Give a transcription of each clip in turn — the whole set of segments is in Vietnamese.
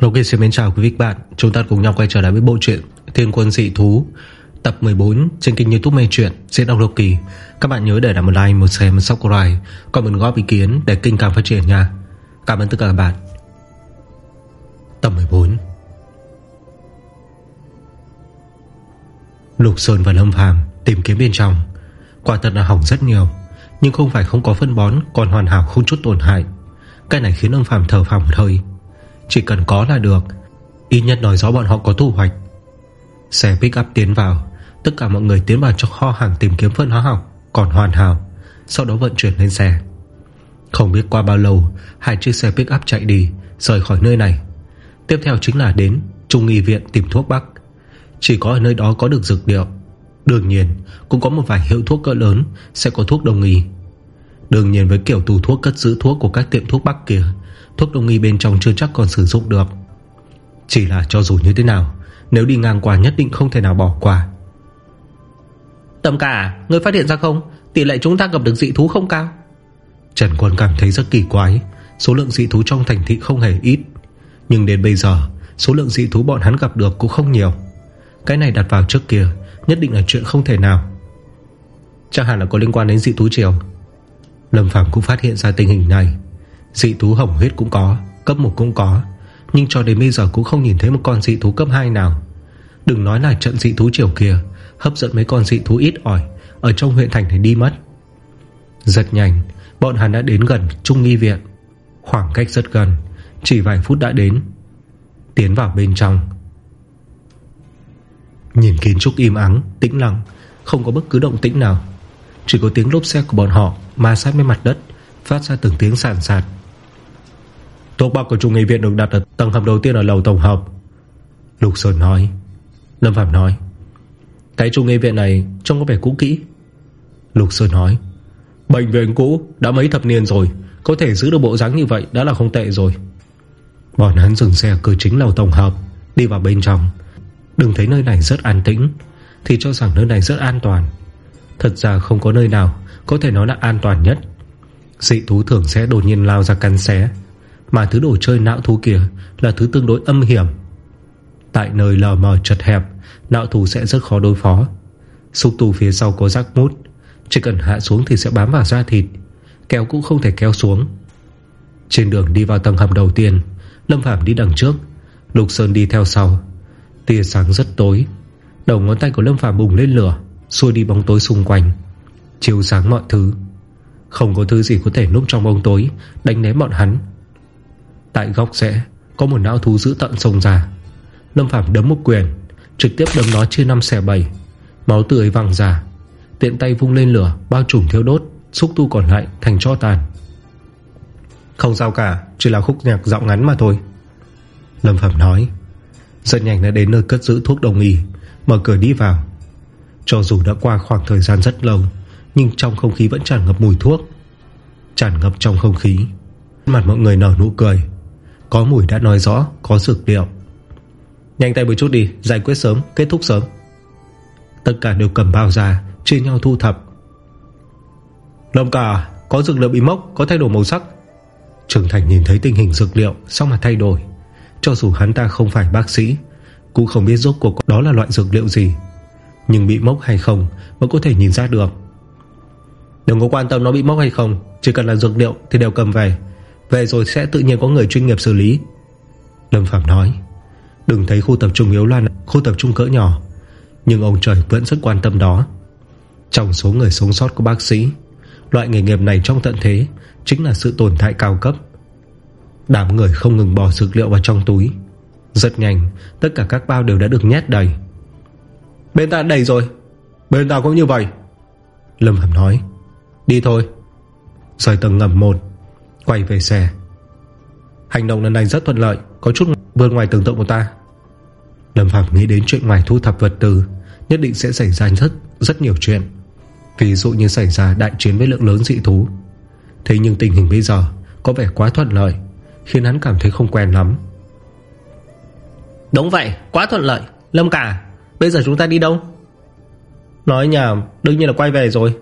Ok xin mến chào quý vị bạn. Chúng ta cùng nhau quay trở lại với bộ truyện Thiên quân dị thú Tập 14 trên kênh youtube mê truyện Diễn đọc Lộc Kỳ. Các bạn nhớ để lại một like, một share, một subscribe Còn mình góp ý kiến để kênh càng phát triển nha. Cảm ơn tất cả các bạn. Tập 14 Lục Sơn và Lâm Phàm tìm kiếm bên trong. Quả thật là hỏng rất nhiều Nhưng không phải không có phân bón Còn hoàn hảo không chút tổn hại. Cái này khiến ông Phàm thở phào một hơi. Chỉ cần có là được. Ít nhất nói rõ bọn họ có thu hoạch. Xe pick up tiến vào. Tất cả mọi người tiến vào trong kho hàng tìm kiếm phân hóa học, Còn hoàn hảo. Sau đó vận chuyển lên xe. Không biết qua bao lâu, Hai chiếc xe pick up chạy đi, Rời khỏi nơi này. Tiếp theo chính là đến Trung y viện tìm thuốc bắc. Chỉ có ở nơi đó có được dược liệu. Đương nhiên, cũng có một vài hiệu thuốc cỡ lớn Sẽ có thuốc đồng y. Đương nhiên với kiểu tủ thuốc cất giữ thuốc Của các tiệm thuốc bắc kia Thuốc đồng y bên trong chưa chắc còn sử dụng được. Chỉ là cho dù như thế nào Nếu đi ngang qua nhất định không thể nào bỏ qua. Tầm cả Người phát hiện ra không? Tỷ lệ chúng ta gặp được dị thú không cao? Trần Quân cảm thấy rất kỳ quái Số lượng dị thú trong thành thị không hề ít. Nhưng đến bây giờ Số lượng dị thú bọn hắn gặp được cũng không nhiều. Cái này đặt vào trước kia Nhất định là chuyện không thể nào. Chắc hẳn là có liên quan đến dị thú triều Lâm Phàm cũng phát hiện ra tình hình này Dị thú hồng huyết cũng có Cấp 1 cũng có. Nhưng cho đến bây giờ cũng không nhìn thấy một con dị thú cấp 2 nào. Đừng nói là trận dị thú chiều kia Hấp dẫn mấy con dị thú ít ỏi Ở trong huyện thành này đi mất. Giật nhanh Bọn hắn đã đến gần Trung nghi viện. Khoảng cách rất gần Chỉ vài phút đã đến. Tiến vào bên trong. Nhìn kiến trúc im ắng, tĩnh lặng Không có bất cứ động tĩnh nào. Chỉ có tiếng lốp xe của bọn họ Ma sát với mặt đất Phát ra từng tiếng sản sạt. Thuốc bắc của Trung nghị viện được đặt ở tầng hầm đầu tiên ở lầu tổng hợp. Lục Sơn nói. Lâm Phạm nói. Cái Trung nghị viện này trông có vẻ cũ kỹ. Lục Sơn nói. Bệnh viện cũ đã mấy thập niên rồi. Có thể giữ được bộ dáng như vậy đã là không tệ rồi. Bọn hắn dừng xe cửa chính lầu tổng hợp, Đi vào bên trong. Đừng thấy nơi này rất an tĩnh, Thì cho rằng nơi này rất an toàn. Thật ra không có nơi nào Có thể nói là an toàn nhất. Dị thú thường sẽ đột nhiên lao ra căn xé. Mà thứ đồ chơi não thú kia Là thứ tương đối âm hiểm. Tại nơi lờ mờ chật hẹp Não thú sẽ rất khó đối phó. Xúc tù phía sau có rác mút, Chỉ cần hạ xuống thì sẽ bám vào da thịt, Kéo cũng không thể kéo xuống. Trên đường đi vào tầng hầm đầu tiên, Lâm Phạm đi đằng trước, Lục Sơn đi theo sau. Tia sáng rất tối, Đầu ngón tay của Lâm phạm bùng lên lửa Xua đi bóng tối xung quanh. Chiều sáng mọi thứ, Không có thứ gì có thể núp trong bóng tối, Đánh ném bọn hắn. Tại góc rẽ Có một não thú giữ tận sông ra. Lâm Phàm đấm một quyền Trực tiếp đấm nó chia năm xẻ bảy. Máu tươi văng ra Tiện tay vung lên lửa Bao trùm thiêu đốt Xúc tu còn lại thành cho tàn. Không sao cả Chỉ là khúc nhạc giọng ngắn mà thôi. Lâm Phạm nói rất nhanh đã đến nơi cất giữ thuốc đồng y Mở cửa đi vào. Cho dù đã qua khoảng thời gian rất lâu Nhưng trong không khí vẫn tràn ngập mùi thuốc. Tràn ngập trong không khí Mặt mọi người nở nụ cười có mùi đã nói rõ, Có dược liệu. Nhanh tay một chút đi, Giải quyết sớm, Kết thúc sớm. Tất cả đều cầm bao ra, Chia nhau thu thập. Lâm cả Có dược liệu bị mốc, Có thay đổi màu sắc. Trường Thành nhìn thấy tình hình dược liệu Xong mà thay đổi? Cho dù hắn ta không phải bác sĩ, Cũng không biết rốt cuộc đó là loại dược liệu gì. Nhưng bị mốc hay không Vẫn có thể nhìn ra được. Đừng có quan tâm nó bị mốc hay không, Chỉ cần là dược liệu thì đều cầm về. Về rồi sẽ tự nhiên có người chuyên nghiệp xử lý. Lâm Phạm nói, Đừng thấy khu tập trung yếu loan Khu tập trung cỡ nhỏ, Nhưng ông trời vẫn rất quan tâm đó. Trong số người sống sót của bác sĩ, Loại nghề nghiệp này trong tận thế Chính là sự tồn tại cao cấp. Đám người không ngừng bỏ dược liệu vào trong túi. Rất nhanh, Tất cả các bao đều đã được nhét đầy. Bên ta đầy rồi, Bên ta cũng như vậy, Lâm Phạm nói. Đi thôi. Rời tầng ngầm một Quay về xe. Hành động lần này rất thuận lợi Có chút vượt ngoài tưởng tượng của ta. Lâm Phạm nghĩ đến chuyện ngoài thu thập vật tư Nhất định sẽ xảy ra rất rất nhiều chuyện. Ví dụ như xảy ra đại chiến với lượng lớn dị thú. Thế nhưng tình hình bây giờ Có vẻ quá thuận lợi Khiến hắn cảm thấy không quen lắm. Đúng vậy Quá thuận lợi. Lâm cả Bây giờ chúng ta đi đâu? Nói nhà Đương nhiên là quay về rồi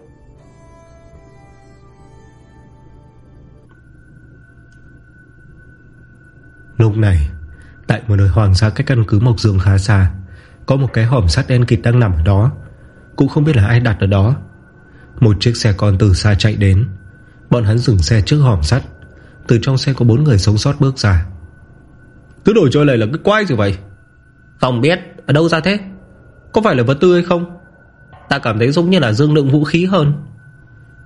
Lúc này Tại một nơi hoàng sa cách căn cứ Mộc Dương khá xa Có một cái hòm sắt đen kịt đang nằm ở đó. Cũng không biết là ai đặt ở đó. Một chiếc xe con từ xa chạy đến. Bọn hắn dừng xe trước hòm sắt. Từ trong xe có bốn người sống sót bước ra. Thứ đổi chơi này là cái quái gì vậy? Không biết Ở đâu ra thế? Có phải là vật tư hay không? Ta cảm thấy giống như là dương lượng vũ khí hơn.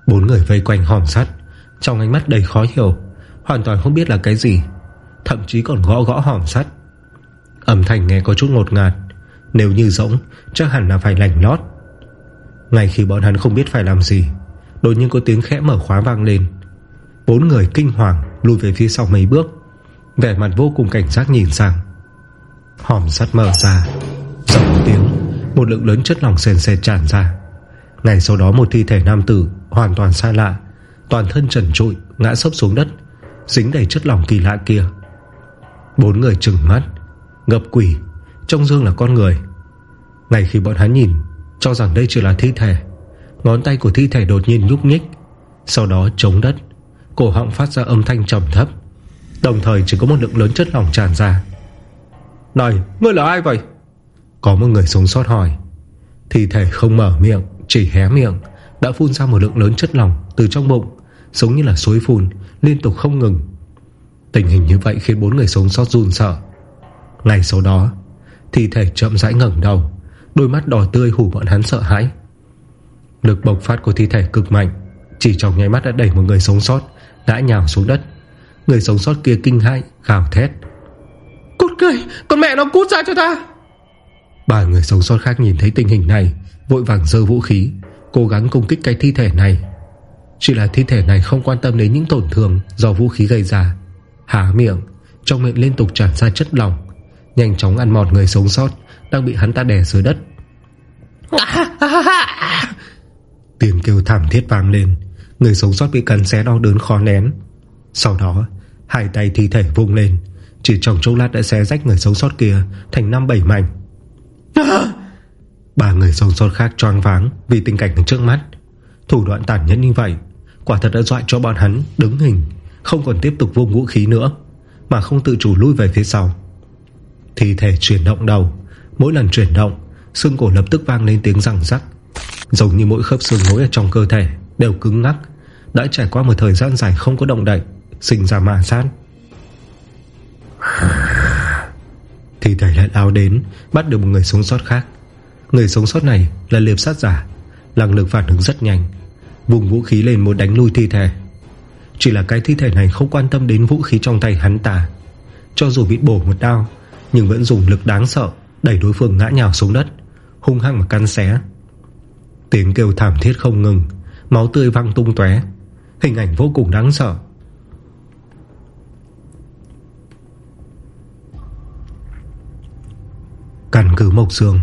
Bốn người vây quanh hòm sắt. Trong ánh mắt đầy khó hiểu Hoàn toàn không biết là cái gì Thậm chí còn gõ gõ hòm sắt. Âm thanh nghe có chút ngột ngạt, Nếu như rỗng, chắc hẳn là phải lành lót. Ngay khi bọn hắn không biết phải làm gì, Đột nhiên có tiếng khẽ mở khóa vang lên. Bốn người kinh hoàng Lùi về phía sau mấy bước, Vẻ mặt vô cùng cảnh giác nhìn sang. Hòm sắt mở ra Sau một tiếng, Một lượng lớn chất lỏng sền sệt tràn ra. Ngày sau đó một thi thể nam tử Hoàn toàn xa lạ, Toàn thân trần trụi, ngã sấp xuống đất, Dính đầy chất lỏng kỳ lạ kia. Bốn người trừng mắt, Ngập quỷ Trong dương là con người. Ngay khi bọn hắn nhìn, Cho rằng đây chỉ là thi thể, Ngón tay của thi thể đột nhiên nhúc nhích. Sau đó chống đất, Cổ họng phát ra âm thanh trầm thấp. Đồng thời chỉ có một lượng lớn chất lỏng tràn ra. Này, ngươi là ai vậy? Có một người sống sót hỏi. Thi thể không mở miệng, Chỉ hé miệng, Đã phun ra một lượng lớn chất lỏng từ trong bụng, Giống như là suối phun, Liên tục không ngừng. Tình hình như vậy khiến bốn người sống sót run sợ. Ngày sau đó Thi thể chậm rãi ngẩng đầu Đôi mắt đỏ tươi hủ bọn hắn sợ hãi. Lực bộc phát của thi thể cực mạnh Chỉ trong nháy mắt đã đẩy một người sống sót Ngã nhào xuống đất. Người sống sót kia kinh hãi gào thét. Cút cười Con mẹ nó cút ra cho ta! Ba người sống sót khác nhìn thấy tình hình này Vội vàng dơ vũ khí Cố gắng công kích cái thi thể này. Chỉ là thi thể này không quan tâm đến những tổn thương Do vũ khí gây ra Há miệng Trong miệng liên tục tràn ra chất lỏng. Nhanh chóng ăn mọt người sống sót Đang bị hắn ta đè dưới đất. Tiếng kêu thảm thiết vang lên. Người sống sót bị cắn xé đau đớn khó nén. Sau đó Hai tay thi thể vung lên. Chỉ trong chốc lát đã xé rách người sống sót kia Thành năm bảy mảnh. Ba người sống sót khác choáng váng Vì tình cảnh trước mắt. Thủ đoạn tàn nhẫn như vậy Quả thật đã dọa cho bọn hắn đứng hình không còn tiếp tục vung vũ khí nữa, Mà không tự chủ lui về phía sau. Thi thể chuyển động đầu, Mỗi lần chuyển động, Xương cổ lập tức vang lên tiếng răng rắc. Giống như mỗi khớp xương nối ở trong cơ thể Đều cứng ngắc, Đã trải qua một thời gian dài không có động đậy, Sinh ra ma sát. Thi thể lại lao đến, Bắt được một người sống sót khác. Người sống sót này là liệp sát giả Năng lực phản ứng rất nhanh, Vùng vũ khí lên muốn đánh lui thi thể. Chỉ là cái thi thể này không quan tâm đến vũ khí trong tay hắn ta. Cho dù bị bổ một đao, Nhưng vẫn dùng lực đáng sợ, Đẩy đối phương ngã nhào xuống đất, Hung hăng mà căn xé. Tiếng kêu thảm thiết không ngừng, Máu tươi văng tung tóe, Hình ảnh vô cùng đáng sợ. Căn cứ Mộc xương,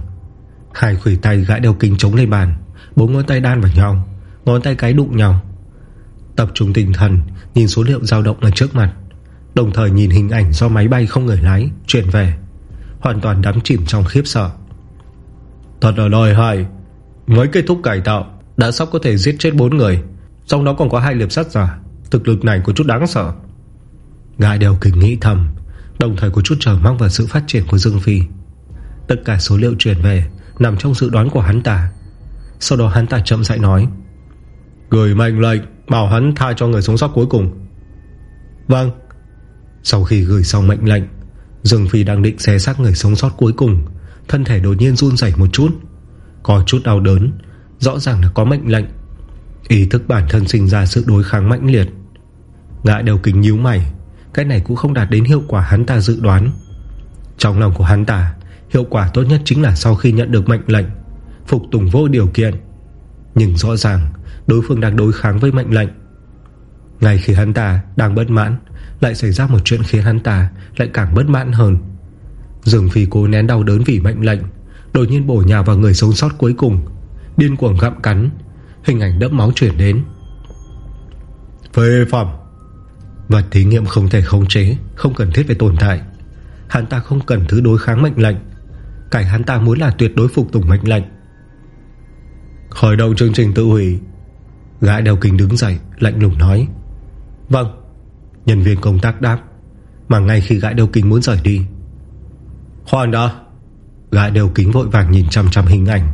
Khai khủy tay gãi đeo kính chống lên bàn, Bốn ngón tay đan vào nhau, Ngón tay cái đụng nhau Tập trung tinh thần, Nhìn số liệu dao động ở trước mặt, Đồng thời nhìn hình ảnh do máy bay không người lái Chuyển về, Hoàn toàn đắm chìm trong khiếp sợ. Thật là đòi hại Mới kết thúc cải tạo, Đã sắp có thể giết chết bốn người, Trong đó còn có hai liệp sát giả, Thực lực này có chút đáng sợ. Ngại đều kính nghĩ thầm, Đồng thời có chút chờ mong vào sự phát triển của Dương Phi. Tất cả số liệu truyền về Nằm trong dự đoán của hắn ta. Sau đó hắn ta chậm rãi nói, Gửi mệnh lệnh Bảo hắn tha cho người sống sót cuối cùng. Vâng. Sau khi gửi xong mệnh lệnh, Dương Phi đang định xé xác người sống sót cuối cùng, Thân thể đột nhiên run rẩy một chút, Có chút đau đớn, Rõ ràng là có mệnh lệnh. Ý thức bản thân sinh ra sự đối kháng mãnh liệt. Ngã đều kính nhíu mày, Cái này cũng không đạt đến hiệu quả hắn ta dự đoán. Trong lòng của hắn ta, Hiệu quả tốt nhất chính là sau khi nhận được mệnh lệnh, Phục tùng vô điều kiện. Nhưng rõ ràng Đối phương đang đối kháng với mệnh lệnh. Ngay khi hắn ta đang bất mãn Lại xảy ra một chuyện khiến hắn ta Lại càng bất mãn hơn. Dương Phi cố nén đau đớn vì mệnh lệnh Đột nhiên bổ nhào vào người sống sót cuối cùng. Điên cuồng gặm cắn Hình ảnh đẫm máu chuyển đến. Phê phẩm. Vật thí nghiệm không thể khống chế Không cần thiết phải tồn tại. Hắn ta không cần thứ đối kháng mệnh lệnh. Cảnh hắn ta muốn là tuyệt đối phục tùng mệnh lệnh. Khởi động chương trình tự hủy Gã đeo kính đứng dậy, Lạnh lùng nói Vâng. Nhân viên công tác đáp, Mà ngay khi gã đeo kính muốn rời đi. Khoan đã. Gã đeo kính vội vàng nhìn chăm chăm hình ảnh.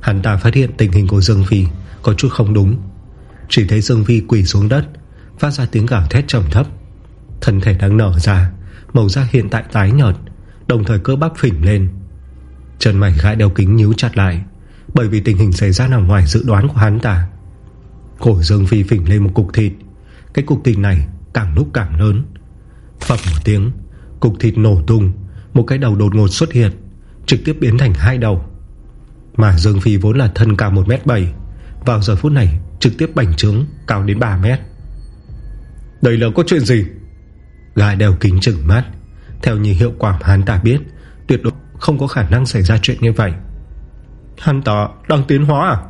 Hắn ta phát hiện tình hình của Dương Phi Có chút không đúng. Chỉ thấy Dương Phi quỳ xuống đất, Phát ra tiếng gào thét trầm thấp. Thân thể đang nở ra, Màu da hiện tại tái nhợt, Đồng thời cơ bắp phỉnh lên. Chân mảnh gã đeo kính nhíu chặt lại, Bởi vì tình hình xảy ra nằm ngoài dự đoán của hắn ta. Cổ Dương Phi phỉnh lên một cục thịt. Cái cục thịt này càng lúc càng lớn. Phập một tiếng, Cục thịt nổ tung. Một cái đầu đột ngột xuất hiện, Trực tiếp biến thành hai đầu. Mà Dương Phi vốn là thân cao 1m7 Vào giờ phút này trực tiếp bành trướng Cao đến 3 mét. Đây là có chuyện gì? Gà đeo kính chừng mắt. Theo như hiệu quả hắn ta biết, Tuyệt đối không có khả năng xảy ra chuyện như vậy. Hắn ta đang tiến hóa à?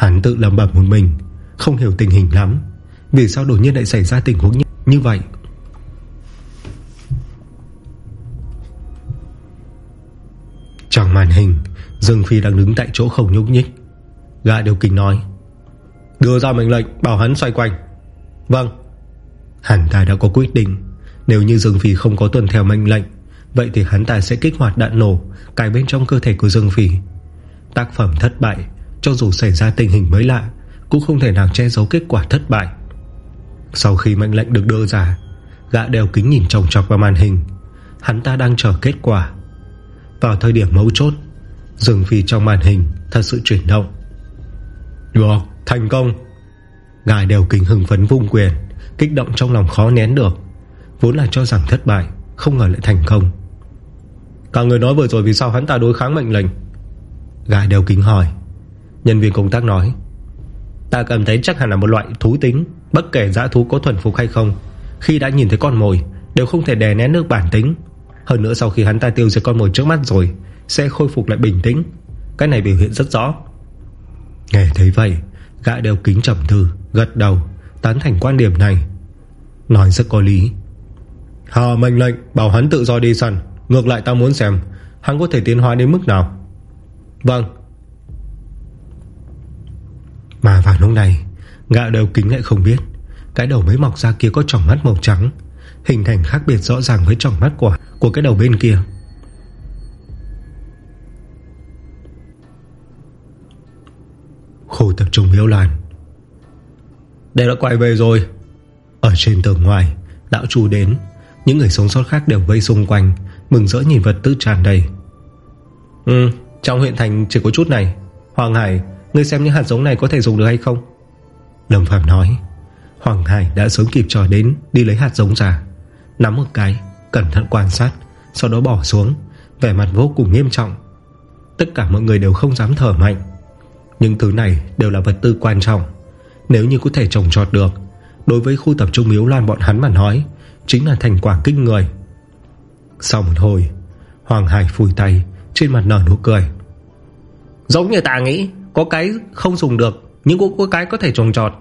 Hắn tự làm bẩm một mình Không hiểu tình hình lắm. Vì sao đột nhiên lại xảy ra tình huống như, vậy? Trong màn hình Dương Phi đang đứng tại chỗ không nhúc nhích. Gã điều kinh nói Đưa ra mệnh lệnh bảo hắn xoay quanh. Vâng. Hắn ta đã có quyết định. Nếu như Dương Phi không có tuân theo mệnh lệnh Vậy thì hắn ta sẽ kích hoạt đạn nổ Cài bên trong cơ thể của Dương Phi. Tác phẩm thất bại cho dù xảy ra tình hình mới lạ Cũng không thể nào che giấu kết quả thất bại. Sau khi mệnh lệnh được đưa ra Gã đeo kính nhìn trồng trọc vào màn hình. Hắn ta đang chờ kết quả. Vào thời điểm mấu chốt dừng Phi trong màn hình Thật sự chuyển động. Được, thành công. Gã đeo kính hừng phấn vung quyền Kích động trong lòng khó nén được. Vốn là cho rằng thất bại Không ngờ lại thành công. Cả người nói vừa rồi vì sao hắn ta đối kháng mệnh lệnh? Gã đeo kính hỏi. Nhân viên công tác nói, Ta cảm thấy chắc hẳn là một loại thú tính, Bất kể dã thú có thuần phục hay không, Khi đã nhìn thấy con mồi, Đều không thể đè nén nước bản tính. Hơn nữa sau khi hắn ta tiêu diệt con mồi trước mắt rồi, Sẽ khôi phục lại bình tĩnh. Cái này biểu hiện rất rõ. Nghe thấy vậy, Gã đeo kính trầm thư Gật đầu, Tán thành quan điểm này. Nói rất có lý. Hà mệnh lệnh, bảo hắn tự do đi săn, Ngược lại ta muốn xem, Hắn có thể tiến hóa đến mức nào? Vâng. Mà vào lúc này Gã đầu kính lại không biết. Cái đầu mới mọc ra kia có tròng mắt màu trắng, Hình thành khác biệt rõ ràng với tròng mắt của Của cái đầu bên kia. Khu tập trung miếu làn Đây đã quay về rồi. Ở trên tường ngoài Đạo chủ đến. Những người sống sót khác đều vây xung quanh, Mừng rỡ nhìn vật tư tràn đầy. Ừ Trong huyện thành chỉ có chút này. Hoàng Hải Ngươi xem những hạt giống này có thể dùng được hay không? Lâm Phạm nói. Hoàng Hải đã sớm kịp trò đến Đi lấy hạt giống ra. Nắm một cái, Cẩn thận quan sát, Sau đó bỏ xuống. Vẻ mặt vô cùng nghiêm trọng. Tất cả mọi người đều không dám thở mạnh. Những thứ này đều là vật tư quan trọng. Nếu như có thể trồng trọt được, Đối với khu tập trung miếu loan bọn hắn mà nói, Chính là thành quả kinh người. Sau một hồi, Hoàng Hải phùi tay, Trên mặt nở nụ cười. Giống như ta nghĩ có cái không dùng được, Nhưng cũng có cái có thể trồng trọt.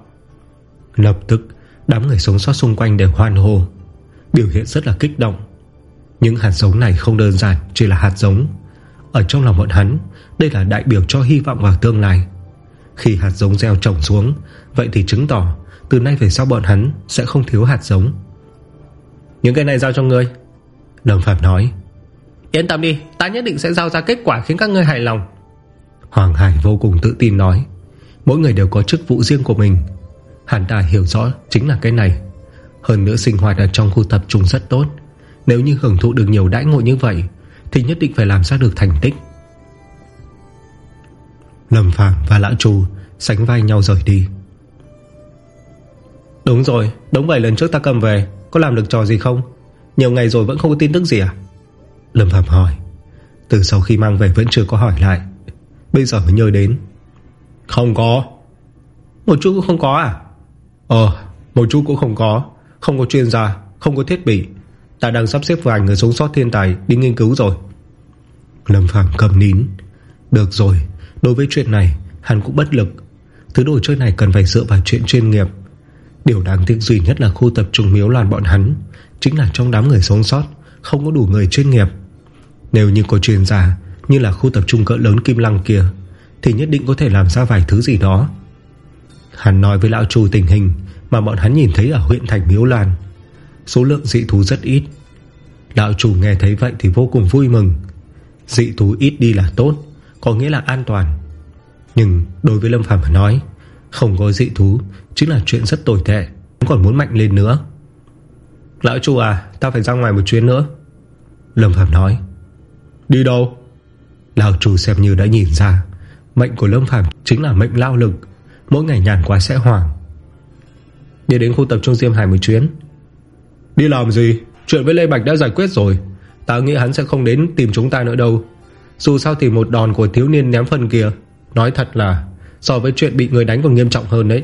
Lập tức, Đám người sống sót xung quanh đều hoan hồ Biểu hiện rất là kích động. Những hạt giống này không đơn giản Chỉ là hạt giống. Ở trong lòng bọn hắn, Đây là đại biểu cho hy vọng vào tương lai. Khi hạt giống gieo trồng xuống, Vậy thì chứng tỏ Từ nay về sau bọn hắn sẽ không thiếu hạt giống. Những cái này giao cho ngươi, Lâm Phạm nói. Yên tâm đi, Ta nhất định sẽ giao ra kết quả khiến các ngươi hài lòng. Hoàng Hải vô cùng tự tin nói, Mỗi người đều có chức vụ riêng của mình. Hắn ta hiểu rõ chính là cái này. Hơn nữa sinh hoạt ở trong khu tập trung rất tốt. Nếu như hưởng thụ được nhiều đãi ngộ như vậy, Thì nhất định phải làm ra được thành tích. Lâm Phạm và Lão Trù Sánh vai nhau rời đi. Đúng rồi Đúng vậy lần trước ta cầm về, Có làm được trò gì không? Nhiều ngày rồi vẫn không có tin tức gì à? Lâm Phạm hỏi. Từ sau khi mang về vẫn chưa có hỏi lại Bây giờ mới nhớ đến. Không có. Một chút cũng không có à? Ờ một chút cũng không có. Không có chuyên gia Không có thiết bị. Ta đang sắp xếp vài người sống sót thiên tài Đi nghiên cứu rồi. Lâm Phạm cầm nín. Được rồi Đối với chuyện này Hắn cũng bất lực. Thứ đồ chơi này cần phải dựa vào chuyện chuyên nghiệp. Điều đáng tiếc duy nhất là khu tập trung miếu loạn bọn hắn Chính là trong đám người sống sót Không có đủ người chuyên nghiệp. Nếu như có chuyên gia như là khu tập trung cỡ lớn Kim Lăng kia, Thì nhất định có thể làm ra vài thứ gì đó. Hắn nói với lão trù tình hình Mà bọn hắn nhìn thấy ở huyện thành Miếu Lan, Số lượng dị thú rất ít. Lão chủ nghe thấy vậy thì vô cùng vui mừng. Dị thú ít đi là tốt, Có nghĩa là an toàn. Nhưng đối với Lâm Phàm mà nói, Không có dị thú Chính là chuyện rất tồi tệ Còn muốn mạnh lên nữa. Lão chủ à Ta phải ra ngoài một chuyến nữa. Lâm phạm nói, Đi đâu? Lão chủ xem như đã nhìn ra, Mệnh của Lâm Phàm chính là mệnh lao lực, Mỗi ngày nhàn quá sẽ hoảng. Đi đến khu tập trung Diêm Hải một chuyến. Đi làm gì? Chuyện với Lê Bạch đã giải quyết rồi. Ta nghĩ hắn sẽ không đến tìm chúng ta nữa đâu. Dù sao thì một đòn của thiếu niên ném phân kia, Nói thật là, So với chuyện bị người đánh còn nghiêm trọng hơn đấy.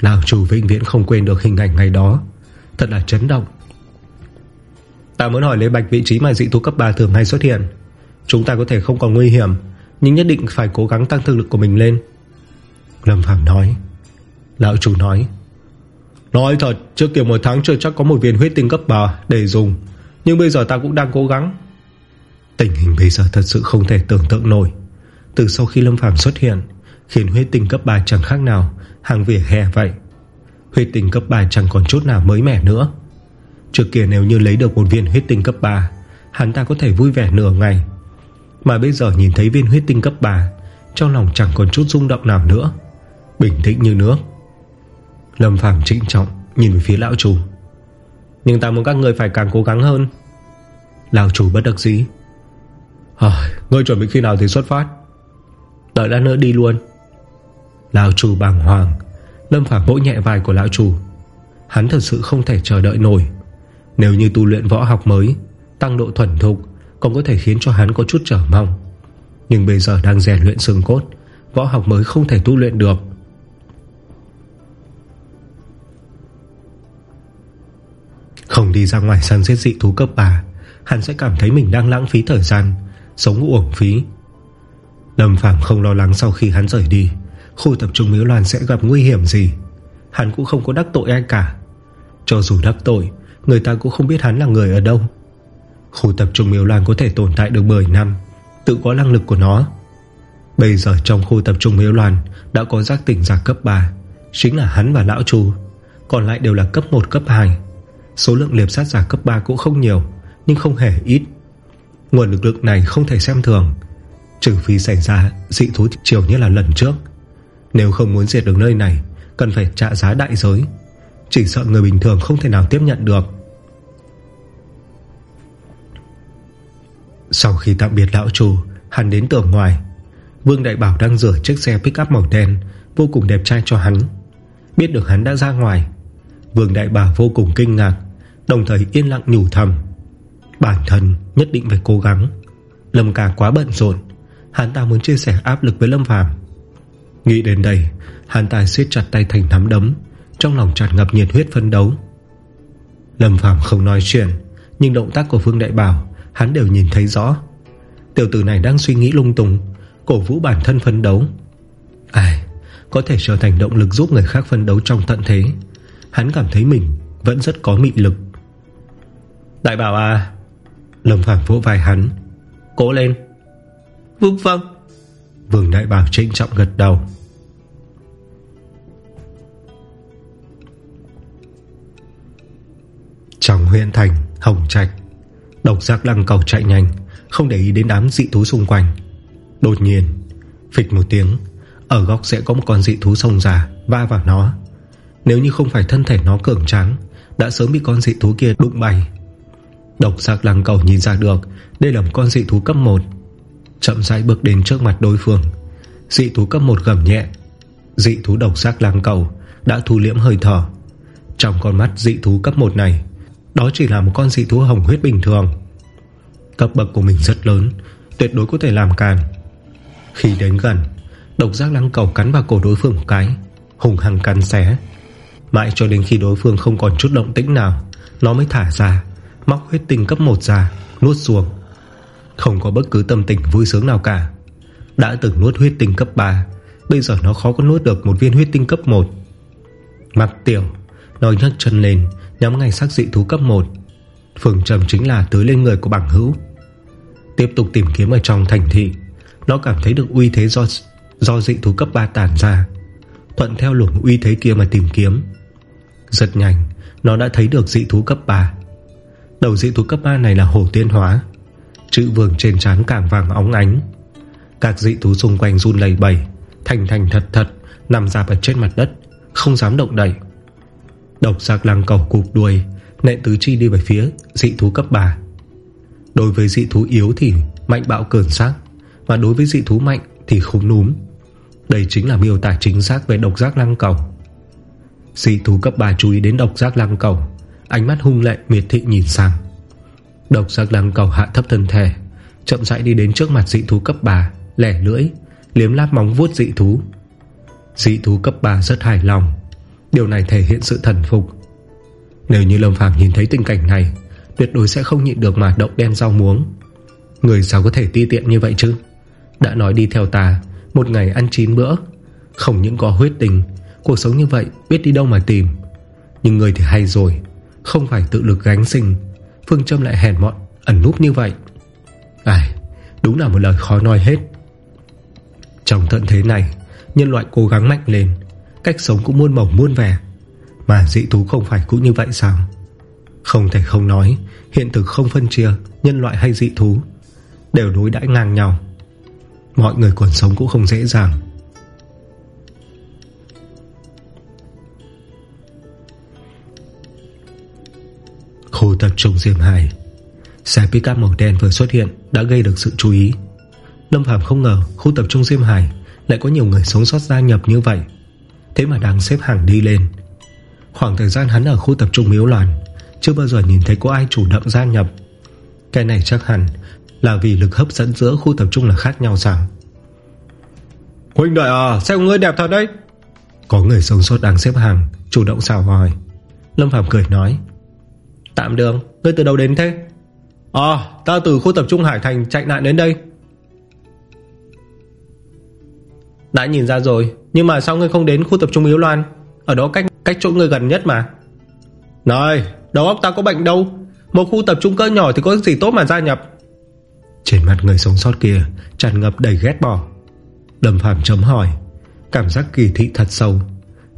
Lão chủ vĩnh viễn không quên được hình ảnh ngày đó. Thật là chấn động. Ta muốn hỏi Lê Bạch vị trí mà dị thú cấp 3 thường hay xuất hiện. Chúng ta có thể không còn nguy hiểm, Nhưng nhất định phải cố gắng tăng thực lực của mình lên. Lâm Phạm nói. Lão chủ nói. Nói thật, Trước kia một tháng chưa chắc có một viên huyết tinh cấp 3 Để dùng, Nhưng bây giờ ta cũng đang cố gắng. Tình hình bây giờ thật sự không thể tưởng tượng nổi. Từ sau khi Lâm Phàm xuất hiện, Khiến huyết tinh cấp 3 chẳng khác nào Hàng vỉa hè vậy. Huyết tinh cấp 3 chẳng còn chút nào mới mẻ nữa. Trước kia nếu như lấy được một viên huyết tinh cấp 3 Hắn ta có thể vui vẻ nửa ngày mà bây giờ nhìn thấy viên huyết tinh cấp 3 Trong lòng chẳng còn chút rung động nào nữa. Bình tĩnh như nước. Lâm Phàm trịnh trọng Nhìn về phía lão chủ. Nhưng ta muốn các người phải càng cố gắng hơn. Lão chủ bất đắc dĩ. À, Ngươi chuẩn bị khi nào thì xuất phát. Đợi đã nữa đi luôn. Lão chủ bàng hoàng. Lâm Phàm vỗ nhẹ vai của lão chủ. Hắn thật sự không thể chờ đợi nổi. Nếu như tu luyện võ học mới Tăng độ thuần thục còn có thể khiến cho hắn có chút trở mong. Nhưng bây giờ đang rèn luyện xương cốt, Võ học mới không thể tu luyện được. Không đi ra ngoài săn giết dị thú cấp 3 Hắn sẽ cảm thấy mình đang lãng phí thời gian, Sống uổng phí. Lâm Phàm không lo lắng sau khi hắn rời đi, Khu tập trung Miếu Loan sẽ gặp nguy hiểm gì. Hắn cũng không có đắc tội ai cả. Cho dù đắc tội, Người ta cũng không biết hắn là người ở đâu. Khu tập trung Miếu Loan có thể tồn tại được 10 năm, Tự có năng lực của nó. Bây giờ trong khu tập trung Miếu Loan Đã có giác tỉnh giả cấp 3 Chính là hắn và Lão Chu, Còn lại đều là cấp 1 cấp 2 Số lượng liệp sát giả cấp 3 cũng không nhiều, Nhưng không hề ít. Nguồn lực lượng này không thể xem thường, Trừ phi xảy ra dị thú chiều như là lần trước. Nếu không muốn diệt được nơi này, Cần phải trả giá đại giới. Chỉ sợ người bình thường không thể nào tiếp nhận được. Sau khi tạm biệt lão chủ, Hắn đến tường ngoài. Vương Đại Bảo đang rửa chiếc xe pick up màu đen, Vô cùng đẹp trai cho hắn. Biết được hắn đã ra ngoài, Vương Đại Bảo vô cùng kinh ngạc, Đồng thời yên lặng nhủ thầm. Bản thân nhất định phải cố gắng. Lâm ca quá bận rộn, Hắn ta muốn chia sẻ áp lực với Lâm Phàm. Nghĩ đến đây, Hắn ta siết chặt tay thành nắm đấm, Trong lòng tràn ngập nhiệt huyết phân đấu. Lâm Phàm không nói chuyện, Nhưng động tác của Vương Đại Bảo Hắn đều nhìn thấy rõ. Tiểu tử này đang suy nghĩ lung tung, Cổ vũ bản thân phân đấu. Ai, Có thể trở thành động lực giúp người khác phân đấu trong tận thế. Hắn cảm thấy mình Vẫn rất có mị lực. Đại bảo à Lâm Phạm vỗ vai hắn. Cố lên. Vâng vâng. Vương Đại Bảo trịnh trọng gật đầu. Trong huyện thành, Hồng Trạch Độc giác lăng cầu chạy nhanh, Không để ý đến đám dị thú xung quanh. Đột nhiên, Phịch một tiếng, Ở góc sẽ có một con dị thú sông già Va vào nó. Nếu như không phải thân thể nó cường tráng, Đã sớm bị con dị thú kia đụng bay. Độc giác lăng cầu nhìn ra được, Đây là một con dị thú cấp 1 Chậm rãi bước đến trước mặt đối phương. Dị thú cấp 1 gầm nhẹ. Dị thú độc giác lăng cầu Đã thu liễm hơi thở. Trong con mắt dị thú cấp 1 này đó chỉ là một con dị thú hồng huyết bình thường. Cấp bậc của mình rất lớn, Tuyệt đối có thể làm càn. Khi đến gần, Độc giác lăng cầu cắn vào cổ đối phương một cái, Hùng hằng cắn xé. Mãi cho đến khi đối phương không còn chút động tĩnh nào, Nó mới thả ra, Móc huyết tinh cấp 1 ra, Nuốt xuống. Không có bất cứ tâm tình vui sướng nào cả. Đã từng nuốt huyết tinh cấp 3 Bây giờ nó khó có nuốt được một viên huyết tinh cấp 1 Mặt tiểu, Nó nhấc chân lên Nhắm ngay sắc dị thú cấp 1 Phương trầm chính là tới lên người của bằng hữu. Tiếp tục tìm kiếm ở trong thành thị, Nó cảm thấy được uy thế do Do dị thú cấp 3 tản ra. Thuận theo luồng uy thế kia mà tìm kiếm. Rất nhanh, Nó đã thấy được dị thú cấp 3 Đầu dị thú cấp 3 này là hổ tiên hóa, Chữ vương trên trán càng vàng óng ánh. Các dị thú xung quanh run lầy bầy Thành thành thật thật, Nằm dạp ở trên mặt đất, Không dám động đẩy Độc giác lăng cầu cục đuôi Nện tứ chi đi về phía dị thú cấp 3 Đối với dị thú yếu thì Mạnh bạo cường sát, Và đối với dị thú mạnh thì không núm. Đây chính là miêu tả chính xác về độc giác lăng cầu. Dị thú cấp 3 chú ý đến độc giác lăng cầu Ánh mắt hung lệ miệt thị nhìn sang. Độc giác lăng cầu hạ thấp thân thể Chậm rãi đi đến trước mặt dị thú cấp 3 Lẻ lưỡi Liếm láp móng vuốt dị thú. Dị thú cấp 3 rất hài lòng Điều này thể hiện sự thần phục. Nếu như Lâm Phàm nhìn thấy tình cảnh này, Tuyệt đối sẽ không nhịn được mà động đen rau muống. Người sao có thể ti tiện như vậy chứ? Đã nói đi theo ta, Một ngày ăn 9 bữa, Không những có huyết tình, Cuộc sống như vậy biết đi đâu mà tìm. Nhưng người thì hay rồi, Không phải tự lực gánh sinh, Phương Trâm lại hèn mọn, ẩn núp như vậy. Ai, Đúng là một lời khó nói hết. Trong tận thế này, Nhân loại cố gắng mạnh lên Cách sống cũng muôn mỏng muôn vẻ. Mà dị thú không phải cũng như vậy sao? Không thể không nói, Hiện thực không phân chia, Nhân loại hay dị thú, Đều đối đãi ngang nhau. Mọi người còn sống cũng không dễ dàng. Khu tập trung Diệm Hải. Xe pick-up màu đen vừa xuất hiện Đã gây được sự chú ý. Lâm Phạm không ngờ khu tập trung Diêm Hải Lại có nhiều người sống sót gia nhập như vậy. Thế mà đang xếp hàng đi lên. Khoảng thời gian hắn ở khu tập trung miếu loạn Chưa bao giờ nhìn thấy có ai chủ động gia nhập. Cái này chắc hẳn Là vì lực hấp dẫn giữa khu tập trung là khác nhau sao? Huynh đợi à Xe của ngươi đẹp thật đấy. Có người sống sót đang xếp hàng Chủ động xào hỏi. Lâm Phạm cười nói Tạm đường, ngươi từ đâu đến thế? À ta từ khu tập trung Hải Thành chạy nạn đến đây. Đã nhìn ra rồi nhưng mà sao ngươi không đến khu tập trung Yếu Loan? Ở đó cách cách chỗ ngươi gần nhất mà. Này, đầu óc ta có bệnh đâu? Một khu tập trung cỡ nhỏ thì có gì tốt mà gia nhập? Trên mặt người sống sót kia Tràn ngập đầy ghét bỏ. Đầm phàm chấm hỏi, Cảm giác kỳ thị thật sâu.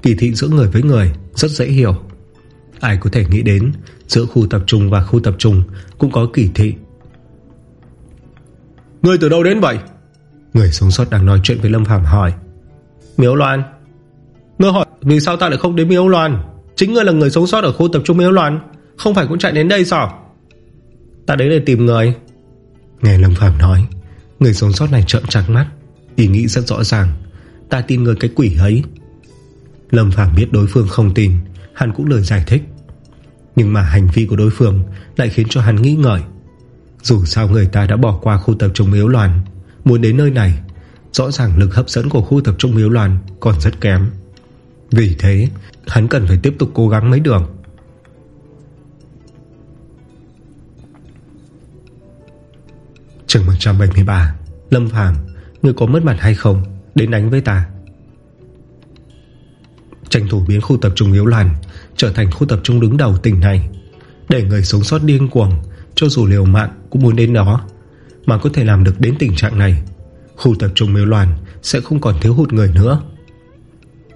Kỳ thị giữa người với người, rất dễ hiểu. Ai có thể nghĩ đến, Giữa khu tập trung và khu tập trung Cũng có kỳ thị. Người từ đâu đến vậy? Người sống sót đang nói chuyện với Lâm Phàm hỏi. Miếu Loan. Ngươi hỏi, vì sao ta lại không đến Miếu Loan? Chính ngươi là người sống sót ở khu tập trung Miếu Loan, Không phải cũng chạy đến đây sao? Ta đến để tìm người. Nghe Lâm Phàm nói, Người sống sót này trợn trắng mắt, Ý nghĩ rất rõ ràng. Ta tin người cái quỷ ấy. Lâm Phàm biết đối phương không tin, Hắn cũng lời giải thích. Nhưng mà hành vi của đối phương Lại khiến cho hắn nghĩ ngợi Dù sao người ta đã bỏ qua khu tập trung miếu loạn Muốn đến nơi này Rõ ràng lực hấp dẫn của khu tập trung miếu loạn Còn rất kém. Vì thế, hắn cần phải tiếp tục cố gắng mấy đường. Trường 173 Lâm Phàm, Người có mất mặt hay không? Đến đánh với ta. Tranh thủ biến khu tập trung yếu loạn Trở thành khu tập trung đứng đầu tỉnh này, Để người sống sót điên cuồng Cho dù liều mạng cũng muốn đến đó, Mà có thể làm được đến tình trạng này. Khu tập trung miêu loạn Sẽ không còn thiếu hụt người nữa.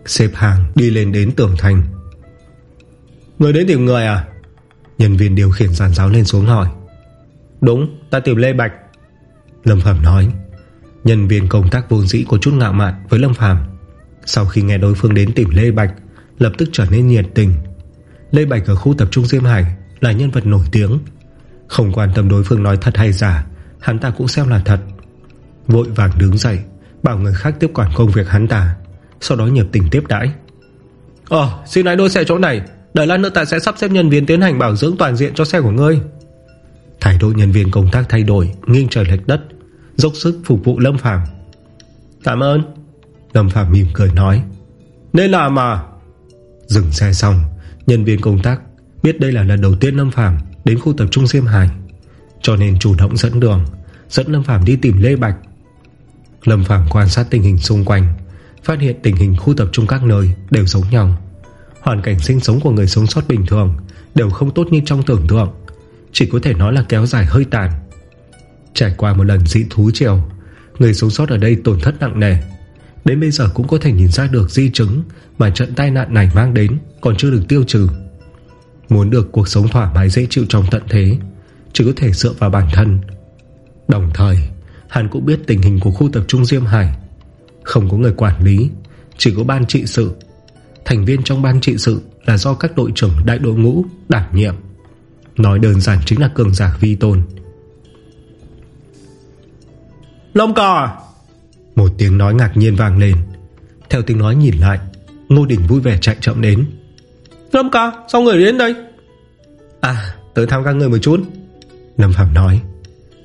Xếp hàng đi lên đến tường thành. Người đến tìm người à? Nhân viên điều khiển giàn giáo lên xuống hỏi. Đúng, ta tìm Lê Bạch. Lâm Phạm nói. Nhân viên công tác vô dĩ có chút ngạo mạn với Lâm Phàm. Sau khi nghe đối phương đến tìm Lê Bạch, Lập tức trở nên nhiệt tình. Lê Bạch ở khu tập trung Diêm Hải Là nhân vật nổi tiếng. Không quan tâm đối phương nói thật hay giả, Hắn ta cũng xem là thật. Vội vàng đứng dậy Bảo người khác tiếp quản công việc hắn ta Sau đó nhiệt tình tiếp đãi. Ờ xin hãy đôi xe chỗ này Đợi lát nữa ta sẽ sắp xếp nhân viên tiến hành bảo dưỡng toàn diện cho xe của ngươi. Thái độ nhân viên công tác thay đổi Nghiêng trời lệch đất Dốc sức phục vụ Lâm Phàm. Cảm ơn. Lâm Phàm mỉm cười nói Nên làm mà. Dừng xe xong Nhân viên công tác biết đây là lần đầu tiên Lâm Phàm Đến khu tập trung Diêm Hải Cho nên chủ động dẫn đường Dẫn Lâm Phàm đi tìm Lê Bạch Lâm Phàm quan sát tình hình xung quanh Phát hiện tình hình khu tập trung các nơi Đều giống nhau. Hoàn cảnh sinh sống của người sống sót bình thường Đều không tốt như trong tưởng tượng Chỉ có thể nói là kéo dài hơi tàn. Trải qua một lần dị thú triều, Người sống sót ở đây tổn thất nặng nề. Đến bây giờ cũng có thể nhìn ra được di chứng Mà trận tai nạn này mang đến Còn chưa được tiêu trừ. Muốn được cuộc sống thoải mái dễ chịu trong tận thế Chỉ có thể dựa vào bản thân. Đồng thời Hắn cũng biết tình hình của khu tập trung Diêm Hải. Không có người quản lý Chỉ có ban trị sự. Thành viên trong ban trị sự là do các đội trưởng đại đội ngũ đảm nhiệm. Nói đơn giản chính là cường giả vi tôn. Lông cò! Một tiếng nói ngạc nhiên vang lên. Theo tiếng nói nhìn lại Ngô Đình vui vẻ chạy chậm đến. Lâm ca sao người đến đây? À tới thăm các người một chút. Lâm Phạm nói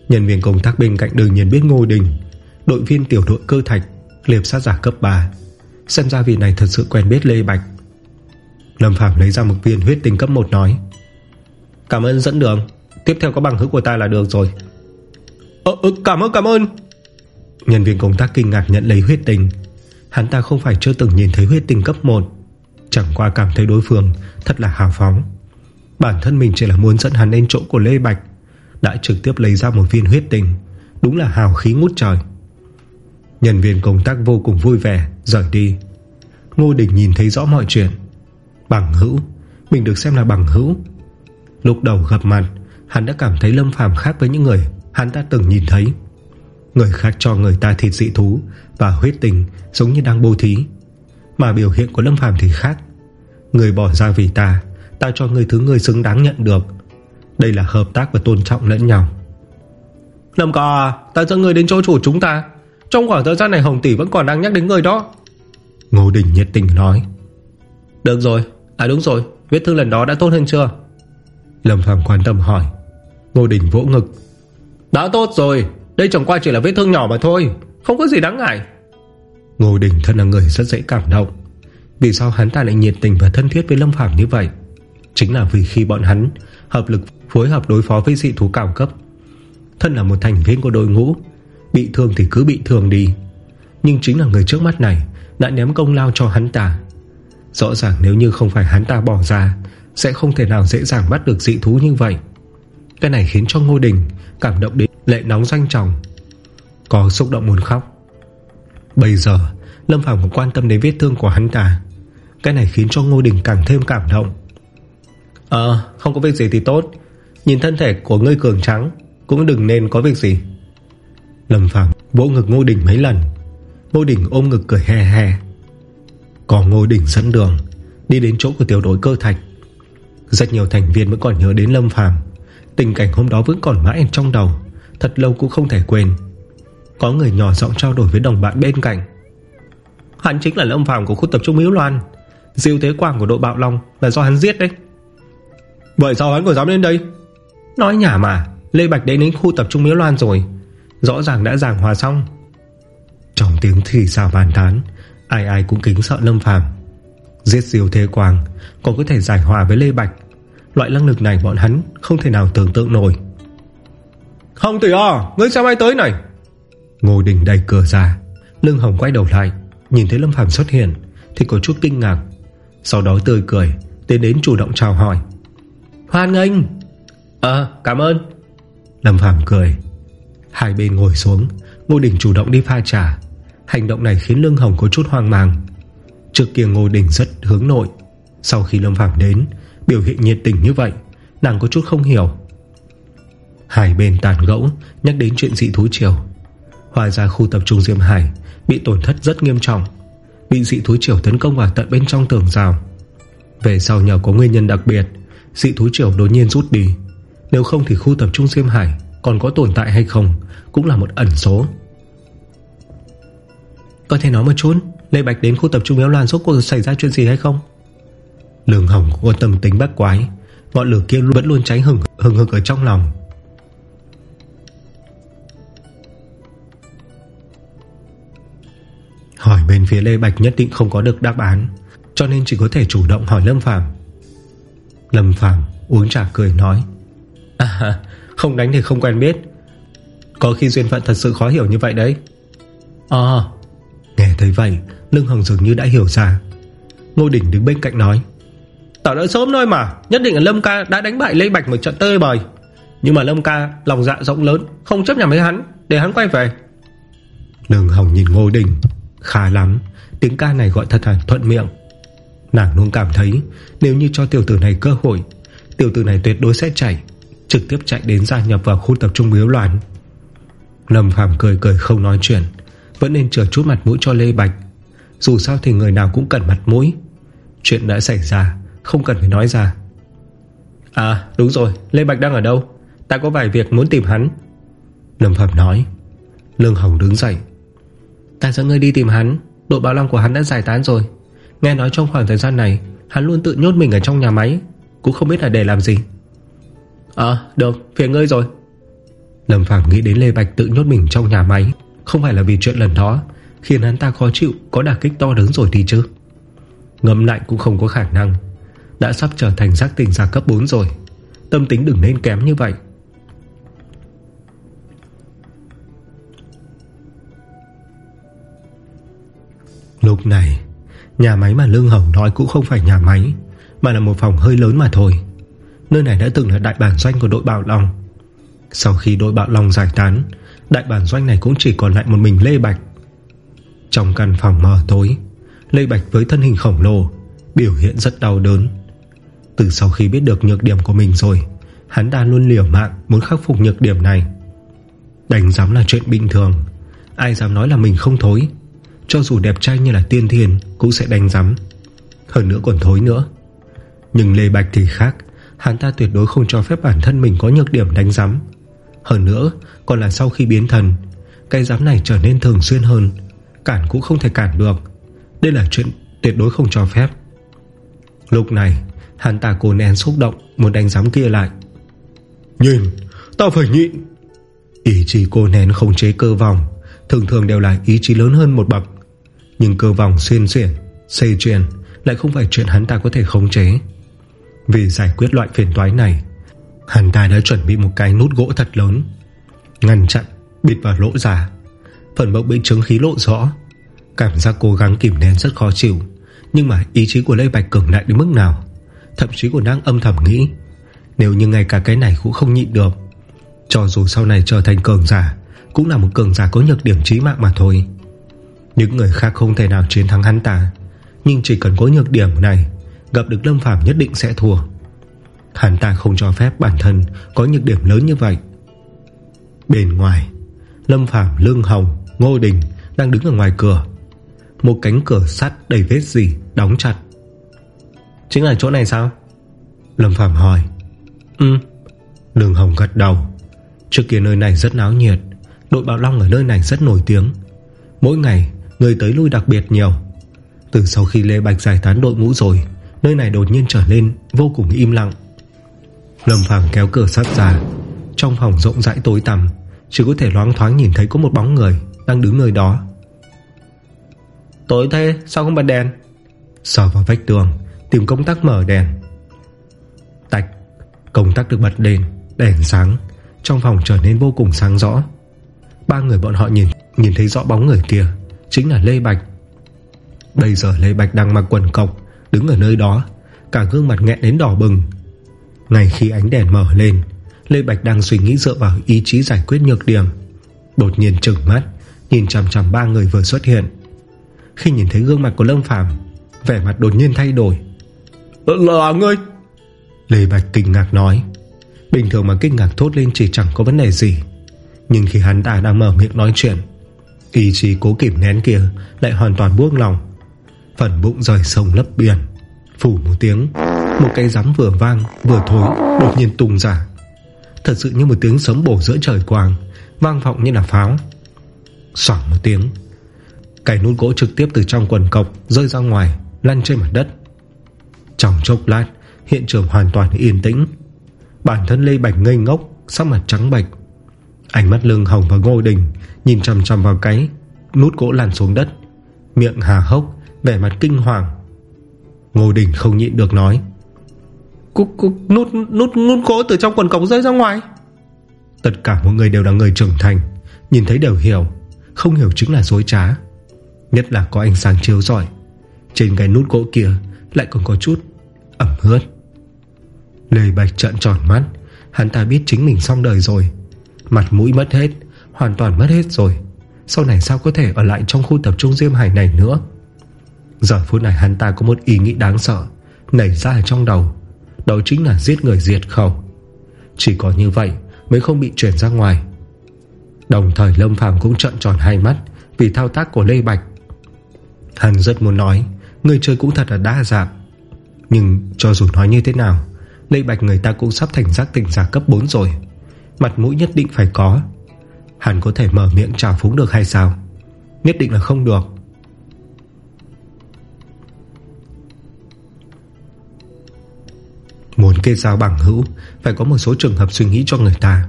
Nhân viên công tác bên cạnh đương nhiên biết Ngô Đình. Đội viên tiểu đội cơ thạch Liệp sát giả cấp 3 Xem ra vị này thật sự quen biết Lê Bạch. Lâm Phạm lấy ra một viên huyết tinh cấp 1 nói Cảm ơn dẫn đường. Tiếp theo có bằng hữu của ta là được rồi. Ờ, ờ cảm ơn cảm ơn. Nhân viên công tác kinh ngạc nhận lấy huyết tình Hắn ta không phải chưa từng nhìn thấy huyết tình cấp 1 Chẳng qua cảm thấy đối phương Thật là hào phóng. Bản thân mình chỉ là muốn dẫn hắn đến chỗ của Lê Bạch. Đã trực tiếp lấy ra một viên huyết tình Đúng là hào khí ngút trời. Nhân viên công tác vô cùng vui vẻ, Rời đi. Ngô Đình nhìn thấy rõ mọi chuyện. Bằng hữu, Mình được xem là bằng hữu. Lúc đầu gặp mặt, Hắn đã cảm thấy Lâm Phàm khác với những người Hắn ta từng nhìn thấy. Người khác cho người ta thịt dị thú Và huyết tình giống như đang bô thí, Mà biểu hiện của Lâm Phàm thì khác. Người bỏ ra vì ta Ta cho người thứ người xứng đáng nhận được. Đây là hợp tác và tôn trọng lẫn nhau. Lâm cò à Ta dẫn người đến chỗ chủ chúng ta. Trong khoảng thời gian này Hồng Tỷ vẫn còn đang nhắc đến người đó. Ngô Đình nhiệt tình nói. Được rồi À đúng rồi Vết thương lần đó đã tốt hơn chưa? Lâm Phạm quan tâm hỏi. Ngô Đình vỗ ngực. Đã tốt rồi, Đây chẳng qua chỉ là vết thương nhỏ mà thôi, Không có gì đáng ngại. Ngô Đình thân là người rất dễ cảm động. Vì sao hắn ta lại nhiệt tình và thân thiết với Lâm Phạm như vậy? Chính là vì khi bọn hắn Hợp lực phối hợp đối phó với dị thú cao cấp. Thân là một thành viên của đội ngũ, Bị thương thì cứ bị thương đi. Nhưng chính là người trước mắt này Đã ném công lao cho hắn ta. Rõ ràng nếu như không phải hắn ta bỏ ra, Sẽ không thể nào dễ dàng bắt được dị thú như vậy. Cái này khiến cho Ngô Đình Cảm động đến lệ nóng danh trọng. Có xúc động muốn khóc. Bây giờ, Lâm Phàm cũng quan tâm đến vết thương của hắn ta. Cái này khiến cho Ngô Đình càng thêm cảm động. Ờ không có việc gì thì tốt. Nhìn thân thể của ngươi cường trắng Cũng đừng nên có việc gì. Lâm Phàm vỗ ngực Ngô Đình mấy lần. Ngô Đình ôm ngực cười hè hè Có Ngô Đình dẫn đường, Đi đến chỗ của tiểu đội cơ thạch Rất nhiều thành viên vẫn còn nhớ đến Lâm Phàm. Tình cảnh hôm đó vẫn còn mãi trong đầu, Thật lâu cũng không thể quên. Có người nhỏ giọng trao đổi với đồng bạn bên cạnh. Hắn chính là Lâm Phàm của khu tập trung Miếu Loan. Diêu Thế Quang của đội Bạo Long Là do hắn giết đấy. Vậy sao hắn còn dám đến đây. Nói nhả mà Lê Bạch đến đến khu tập trung Miếu Loan rồi. Rõ ràng đã giảng hòa xong. Trong tiếng thì xào bàn tán, Ai ai cũng kính sợ Lâm Phàm. Giết diều thế quang Còn có thể giải hòa với Lê Bạch. Loại năng lực này bọn hắn không thể nào tưởng tượng nổi. Không tỷ à Ngươi sao ai tới này. Ngô Đình đầy cửa ra. Lưng Hồng quay đầu lại, Nhìn thấy Lâm Phàm xuất hiện, Thì có chút kinh ngạc. Sau đó tươi cười, Tiến đến chủ động chào hỏi. Hoan nghênh. Ờ cảm ơn. Lâm Phàm cười. Hai bên ngồi xuống, Ngô Đình chủ động đi pha trà. Hành động này khiến Lương Hồng có chút hoang mang. Trước kia Ngô Đình rất hướng nội. Sau khi Lâm Phàm đến, Biểu hiện nhiệt tình như vậy, Nàng có chút không hiểu. Hai bên tàn gẫu, Nhắc đến chuyện dị thú triều. Hòa ra khu tập trung Diêm Hải Bị tổn thất rất nghiêm trọng, Bị dị thú triều tấn công vào tận bên trong tường rào. Về sau nhờ có nguyên nhân đặc biệt Dị thú triều đột nhiên rút đi. Nếu không thì khu tập trung Diêm Hải Còn có tồn tại hay không Cũng là một ẩn số. Có thể nói một chút, Lê Bạch đến khu tập trung Miếu Loan Rốt cuộc xảy ra chuyện gì hay không? Lương Hồng quan tâm tính bác quái, Ngọn lửa kia vẫn luôn cháy hừng hừng hực ở trong lòng. Hỏi bên phía Lê Bạch nhất định không có được đáp án, Cho nên chỉ có thể chủ động hỏi Lâm Phàm. Lâm Phàm uống trà cười nói. À không đánh thì không quen biết. Có khi duyên phận thật sự khó hiểu như vậy đấy. À Nghe thấy vậy Lương Hồng dường như đã hiểu ra. Ngô Đình đứng bên cạnh nói. Tao đã sớm nói mà Nhất định là Lâm ca đã đánh bại Lê Bạch một trận tơi bời. Nhưng mà Lâm ca lòng dạ rộng lớn Không chấp nhận với hắn Để hắn quay về. Lương Hồng nhìn Ngô Đình Khá lắm. Tiếng ca này gọi thật là thuận miệng Nàng luôn cảm thấy Nếu như cho tiểu tử này cơ hội, Tiểu tử này tuyệt đối sẽ chạy, Trực tiếp chạy đến gia nhập vào khu tập trung biếu loạn. Lâm Phàm cười cười không nói chuyện, Vẫn nên chừa chút mặt mũi cho Lê Bạch. Dù sao thì người nào cũng cần mặt mũi. Chuyện đã xảy ra, Không cần phải nói ra. À đúng rồi, Lê Bạch đang ở đâu? Ta có vài việc muốn tìm hắn. Lâm Phạm nói. Lương Hồng đứng dậy. Ta dẫn ngươi đi tìm hắn, Đội bảo long của hắn đã giải tán rồi. Nghe nói trong khoảng thời gian này, Hắn luôn tự nhốt mình ở trong nhà máy, Cũng không biết là để làm gì. Ờ được, phiền ngươi rồi. Lâm Phạm nghĩ đến Lê Bạch tự nhốt mình trong nhà máy, Không phải là vì chuyện lần đó, Khiến hắn ta khó chịu, Có đả kích to lớn rồi thì chứ. Ngâm lạnh cũng không có khả năng, Đã sắp trở thành giác tình giả cấp 4 rồi, Tâm tính đừng nên kém như vậy. Lúc này Nhà máy mà Lương Hồng nói cũng không phải nhà máy, Mà là một phòng hơi lớn mà thôi. Nơi này đã từng là đại bản doanh của đội Bảo Long. Sau khi đội Bảo Long giải tán, Đại bản doanh này cũng chỉ còn lại một mình Lê Bạch. Trong căn phòng mờ tối, Lê Bạch với thân hình khổng lồ, Biểu hiện rất đau đớn. Từ sau khi biết được nhược điểm của mình rồi, Hắn ta luôn liều mạng Muốn khắc phục nhược điểm này. Đánh giám là chuyện bình thường, Ai dám nói là mình không thối. Cho dù đẹp trai như là tiên thiền Cũng sẽ đánh rắm Hơn nữa còn thối nữa. Nhưng Lê Bạch thì khác. Hắn ta tuyệt đối không cho phép bản thân mình có nhược điểm đánh rắm Hơn nữa, Còn là sau khi biến thần, Cái rắm này trở nên thường xuyên hơn. Cản cũng không thể cản được. Đây là chuyện tuyệt đối không cho phép. Lúc này, Hắn ta cố nén xúc động Muốn đánh giám kia lại. Nhìn, Tao phải nhịn. Ý chí cô nén không chế cơ vòng. Thường thường đều là ý chí lớn hơn một bậc. Nhưng cơ vòng xuyên xuyển Xây truyền Lại không phải chuyện hắn ta có thể khống chế. Vì giải quyết loại phiền toái này, Hắn ta đã chuẩn bị một cái nút gỗ thật lớn, Ngăn chặn, Bịt vào lỗ giả. Phần bốc bị chứng khí lộ rõ. Cảm giác cố gắng kìm nén rất khó chịu, Nhưng mà ý chí của Lê Bạch cường đại đến mức nào? Thậm chí còn đang âm thầm nghĩ. Nếu như ngay cả cái này cũng không nhịn được, Cho dù sau này trở thành cường giả cũng là một cường giả có nhược điểm trí mạng mà thôi. Những người khác không thể nào chiến thắng hắn ta Nhưng chỉ cần có nhược điểm này Gặp được Lâm Phàm nhất định sẽ thua. Hắn ta không cho phép bản thân Có nhược điểm lớn như vậy. Bên ngoài Lâm Phàm Lương Hồng, Ngô Đình Đang đứng ở ngoài cửa. Một cánh cửa sắt đầy vết gì Đóng chặt. Chính là chỗ này sao? Lâm Phạm hỏi. Ừ. Đường Hồng gật đầu. Trước kia nơi này rất náo nhiệt Đội Bảo Long ở nơi này rất nổi tiếng. Mỗi ngày người tới lui đặc biệt nhiều. Từ sau khi Lê Bạch giải tán đội ngũ rồi Nơi này đột nhiên trở nên Vô cùng im lặng. Lâm Phàm kéo cửa sắt ra. Trong phòng rộng rãi tối tăm Chỉ có thể loáng thoáng nhìn thấy có một bóng người Đang đứng nơi đó. Tối thế sao không bật đèn? Sờ vào vách tường Tìm công tắc mở đèn. Tạch Công tắc được bật lên Đèn sáng. Trong phòng trở nên vô cùng sáng rõ Ba người bọn họ nhìn Nhìn thấy rõ bóng người kia Chính là Lê Bạch. Bây giờ Lê Bạch đang mặc quần cộc Đứng ở nơi đó Cả gương mặt nghẹn đến đỏ bừng. Ngay khi ánh đèn mở lên Lê Bạch đang suy nghĩ dựa vào ý chí giải quyết nhược điểm. Đột nhiên trừng mắt Nhìn chằm chằm ba người vừa xuất hiện. Khi nhìn thấy gương mặt của Lâm Phàm Vẻ mặt đột nhiên thay đổi. Là ngươi Lê Bạch kinh ngạc nói. Bình thường mà kinh ngạc thốt lên chỉ chẳng có vấn đề gì nhưng khi hắn ta đang mở miệng nói chuyện, Ý chí cố kìm nén kia Lại hoàn toàn buông lòng Phần bụng rời sông lấp biển Phủ một tiếng, Một cây rắm vừa vang, vừa thối, Đột nhiên tung ra. Thật sự như một tiếng sấm bổ giữa trời quang, Vang vọng như là pháo. Xoảng một tiếng, Cái nút gỗ trực tiếp từ trong quần cọc Rơi ra ngoài, lăn trên mặt đất. Trong chốc lát, Hiện trường hoàn toàn yên tĩnh. Bản thân Lê Bạch ngây ngốc, Sắc mặt trắng bạch Ánh mắt lưng hồng và ngôi đình Nhìn chầm chầm vào cái Nút gỗ lăn xuống đất. Miệng hà hốc Vẻ mặt kinh hoàng. Ngôi đình không nhịn được nói Cúc, cúc, nút, nút, nút gỗ từ trong quần cổng rơi ra ngoài. Tất cả mọi người đều là người trưởng thành Nhìn thấy đều hiểu Không hiểu chính là dối trá. Nhất là có ánh sáng chiếu rọi Trên cái nút gỗ kia Lại còn có chút ẩm ướt. Lê Bạch trận tròn mắt Hắn ta biết chính mình xong đời rồi. Mặt mũi mất hết, Hoàn toàn mất hết rồi. Sau này sao có thể ở lại trong khu tập trung Diêm Hải này nữa? Giờ phút này hắn ta có một ý nghĩ đáng sợ Nảy ra ở trong đầu. Đó chính là giết người diệt khẩu. Chỉ có như vậy mới không bị chuyển ra ngoài. Đồng thời Lâm Phàm cũng trợn tròn hai mắt Vì thao tác của Lê Bạch. Hắn rất muốn nói, Người chơi cũng thật là đa dạng. Nhưng cho dù nói như thế nào, Lê Bạch người ta cũng sắp thành giác tỉnh giả cấp 4 rồi. Mặt mũi nhất định phải có. Hắn có thể mở miệng trào phúng được hay sao? Nhất định là không được. Muốn kết giao bằng hữu, Phải có một số trường hợp suy nghĩ cho người ta.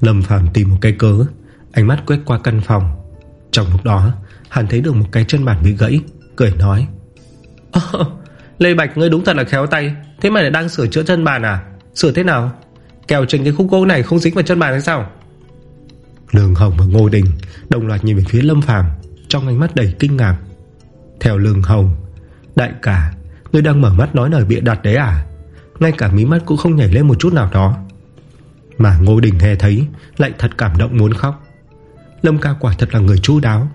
Lâm Phàm tìm một cái cớ, Ánh mắt quét qua căn phòng. Trong lúc đó, Hắn thấy được một cái chân bàn bị gãy, Cười nói. Lê Bạch, ngươi đúng thật là khéo tay. Thế mà lại đang sửa chữa chân bàn à? Sửa thế nào? Kèo trên cái khúc gỗ này không dính vào chân bàn hay sao? Lương Hồng và Ngô Đình Đồng loạt nhìn về phía Lâm Phàm, Trong ánh mắt đầy kinh ngạc. Theo Lương Hồng, Đại cả Ngươi đang mở mắt nói lời bịa đặt đấy à? Ngay cả mí mắt cũng không nhảy lên một chút nào đó. Mà Ngô Đình nghe thấy, Lại thật cảm động muốn khóc. Lâm ca quả thật là người chu đáo.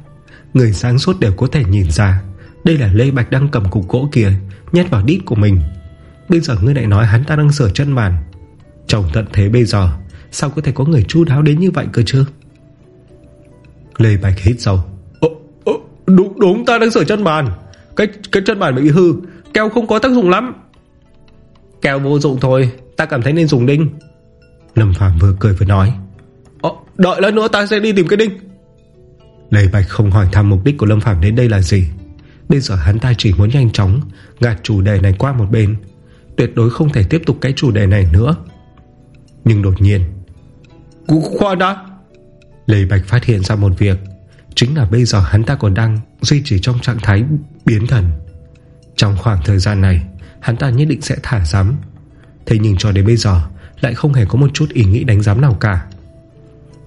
Người sáng suốt đều có thể nhìn ra, Đây là Lê Bạch đang cầm cục gỗ kia, Nhét vào đít của mình. Bây giờ ngươi lại nói hắn ta đang sửa chân bàn. Trong tận thế bây giờ Sao có thể có người chu đáo đến như vậy cơ chứ? Lê Bạch hít sâu. Ồ, ồ, đúng, đúng ta đang sửa chân bàn. Cái cái chân bàn bị hư Keo không có tác dụng lắm. Keo vô dụng thôi Ta cảm thấy nên dùng đinh. Lâm Phạm vừa cười vừa nói. Ồ, Đợi lát nữa ta sẽ đi tìm cái đinh. Lê Bạch không hỏi thăm mục đích của Lâm Phạm đến đây là gì. Bây giờ hắn ta chỉ muốn nhanh chóng Gạt chủ đề này qua một bên. Tuyệt đối không thể tiếp tục cái chủ đề này nữa Nhưng đột nhiên Khoan đã Lê Bạch phát hiện ra một việc. Chính là bây giờ hắn ta còn đang Duy trì trong trạng thái biến thần. Trong khoảng thời gian này Hắn ta nhất định sẽ thả giám. Thế nhưng cho đến bây giờ Lại không hề có một chút ý nghĩ đánh giám nào cả.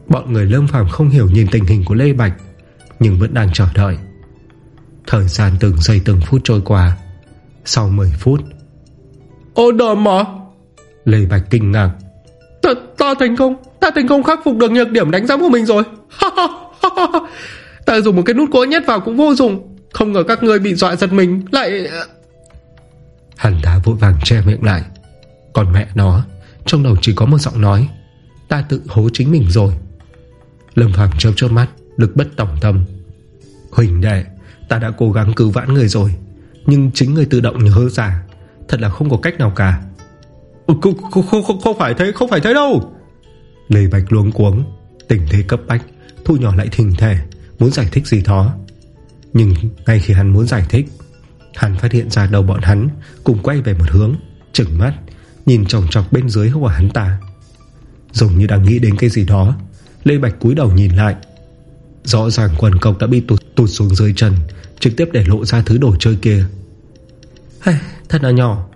Bọn người lâm phàm không hiểu nhìn tình hình của Lê Bạch Nhưng vẫn đang chờ đợi. Thời gian từng giây từng phút trôi qua. Sau 10 phút Ô đờ mà Lê Bạch kinh ngạc Ta, ta thành công. Ta thành công khắc phục được nhược điểm đánh giám của mình rồi. Ta dùng một cái nút cố nhét vào cũng vô dụng. Không ngờ các người bị dọa giật mình Lại ờ. Hắn ta vội vàng che miệng lại. Còn mẹ nó Trong đầu chỉ có một giọng nói. Ta tự hố chính mình rồi. Lâm Phạm trông chớp mắt Lực bất tổng tâm. Huỳnh đệ Ta đã cố gắng cứu vãn người rồi. Nhưng chính người tự động nhớ ra Thật là không có cách nào cả không, không, không, không phải thế Không phải thế đâu. Lê Bạch luống cuống Tình thế cấp bách Thu nhỏ lại thình thể Muốn giải thích gì đó. Nhưng ngay khi hắn muốn giải thích Hắn phát hiện ra đầu bọn hắn Cùng quay về một hướng Trừng mắt Nhìn tròng trọc bên dưới của hắn ta. Giống như đang nghĩ đến cái gì đó Lê Bạch cúi đầu nhìn lại. Rõ ràng quần cộc đã bị tụt, tụt xuống dưới chân Trực tiếp để lộ ra thứ đồ chơi kia. Hey, Thật là nhỏ.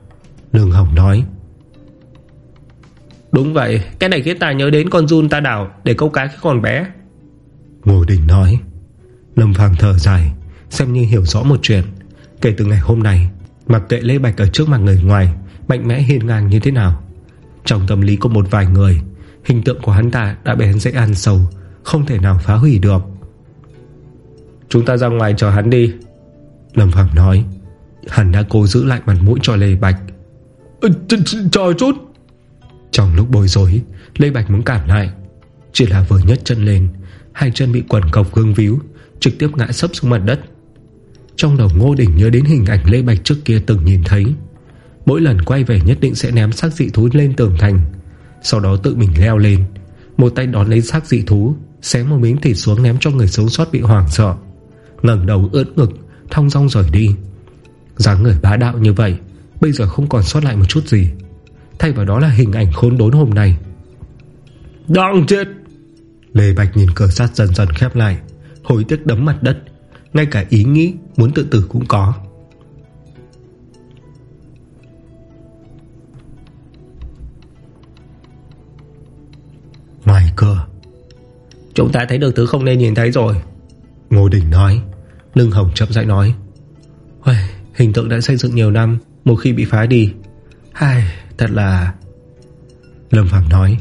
Lương Hồng nói Đúng vậy Cái này khiến ta nhớ đến con run ta đảo Để câu cá khi còn bé. Ngô Đình nói. Lâm Phàm thở dài Xem như hiểu rõ một chuyện. Kể từ ngày hôm nay Mặc kệ Lê Bạch ở trước mặt người ngoài Mạnh mẽ hiền ngang như thế nào Trong tâm lý của một vài người Hình tượng của hắn ta đã bén dễ ăn sâu Không thể nào phá hủy được. Chúng ta ra ngoài chờ hắn đi. Lâm Phạm nói. Hắn đã cố giữ lại mặt mũi cho Lê Bạch. Chờ chút trong lúc bối rối, Lê Bạch muốn cản lại. Chỉ là vừa nhất chân lên, Hai chân bị quần cọc gương víu, Trực tiếp ngã sấp xuống mặt đất. Trong đầu Ngô Đình nhớ đến hình ảnh Lê Bạch trước kia từng nhìn thấy. Mỗi lần quay về nhất định sẽ ném xác dị thú lên tường thành. Sau đó tự mình leo lên, Một tay đón lấy xác dị thú, Xé một miếng thịt xuống ném cho người sống sót bị hoảng sợ. Ngẩng đầu ướt ngực, Thong rong rời đi. Dáng người bá đạo như vậy, Bây giờ không còn sót lại một chút gì. Thay vào đó là hình ảnh khốn đốn hôm nay. Đang chết! Lê Bạch nhìn cửa sắt dần dần khép lại Hối tiếc đấm mặt đất. Ngay cả ý nghĩ muốn tự tử cũng có. Ngoài cửa Chúng ta thấy được thứ không nên nhìn thấy rồi. Ngô Đình nói Lưng Hồng chậm rãi nói Hình tượng đã xây dựng nhiều năm Một khi bị phá đi Hai, thật là Lâm Phạm nói.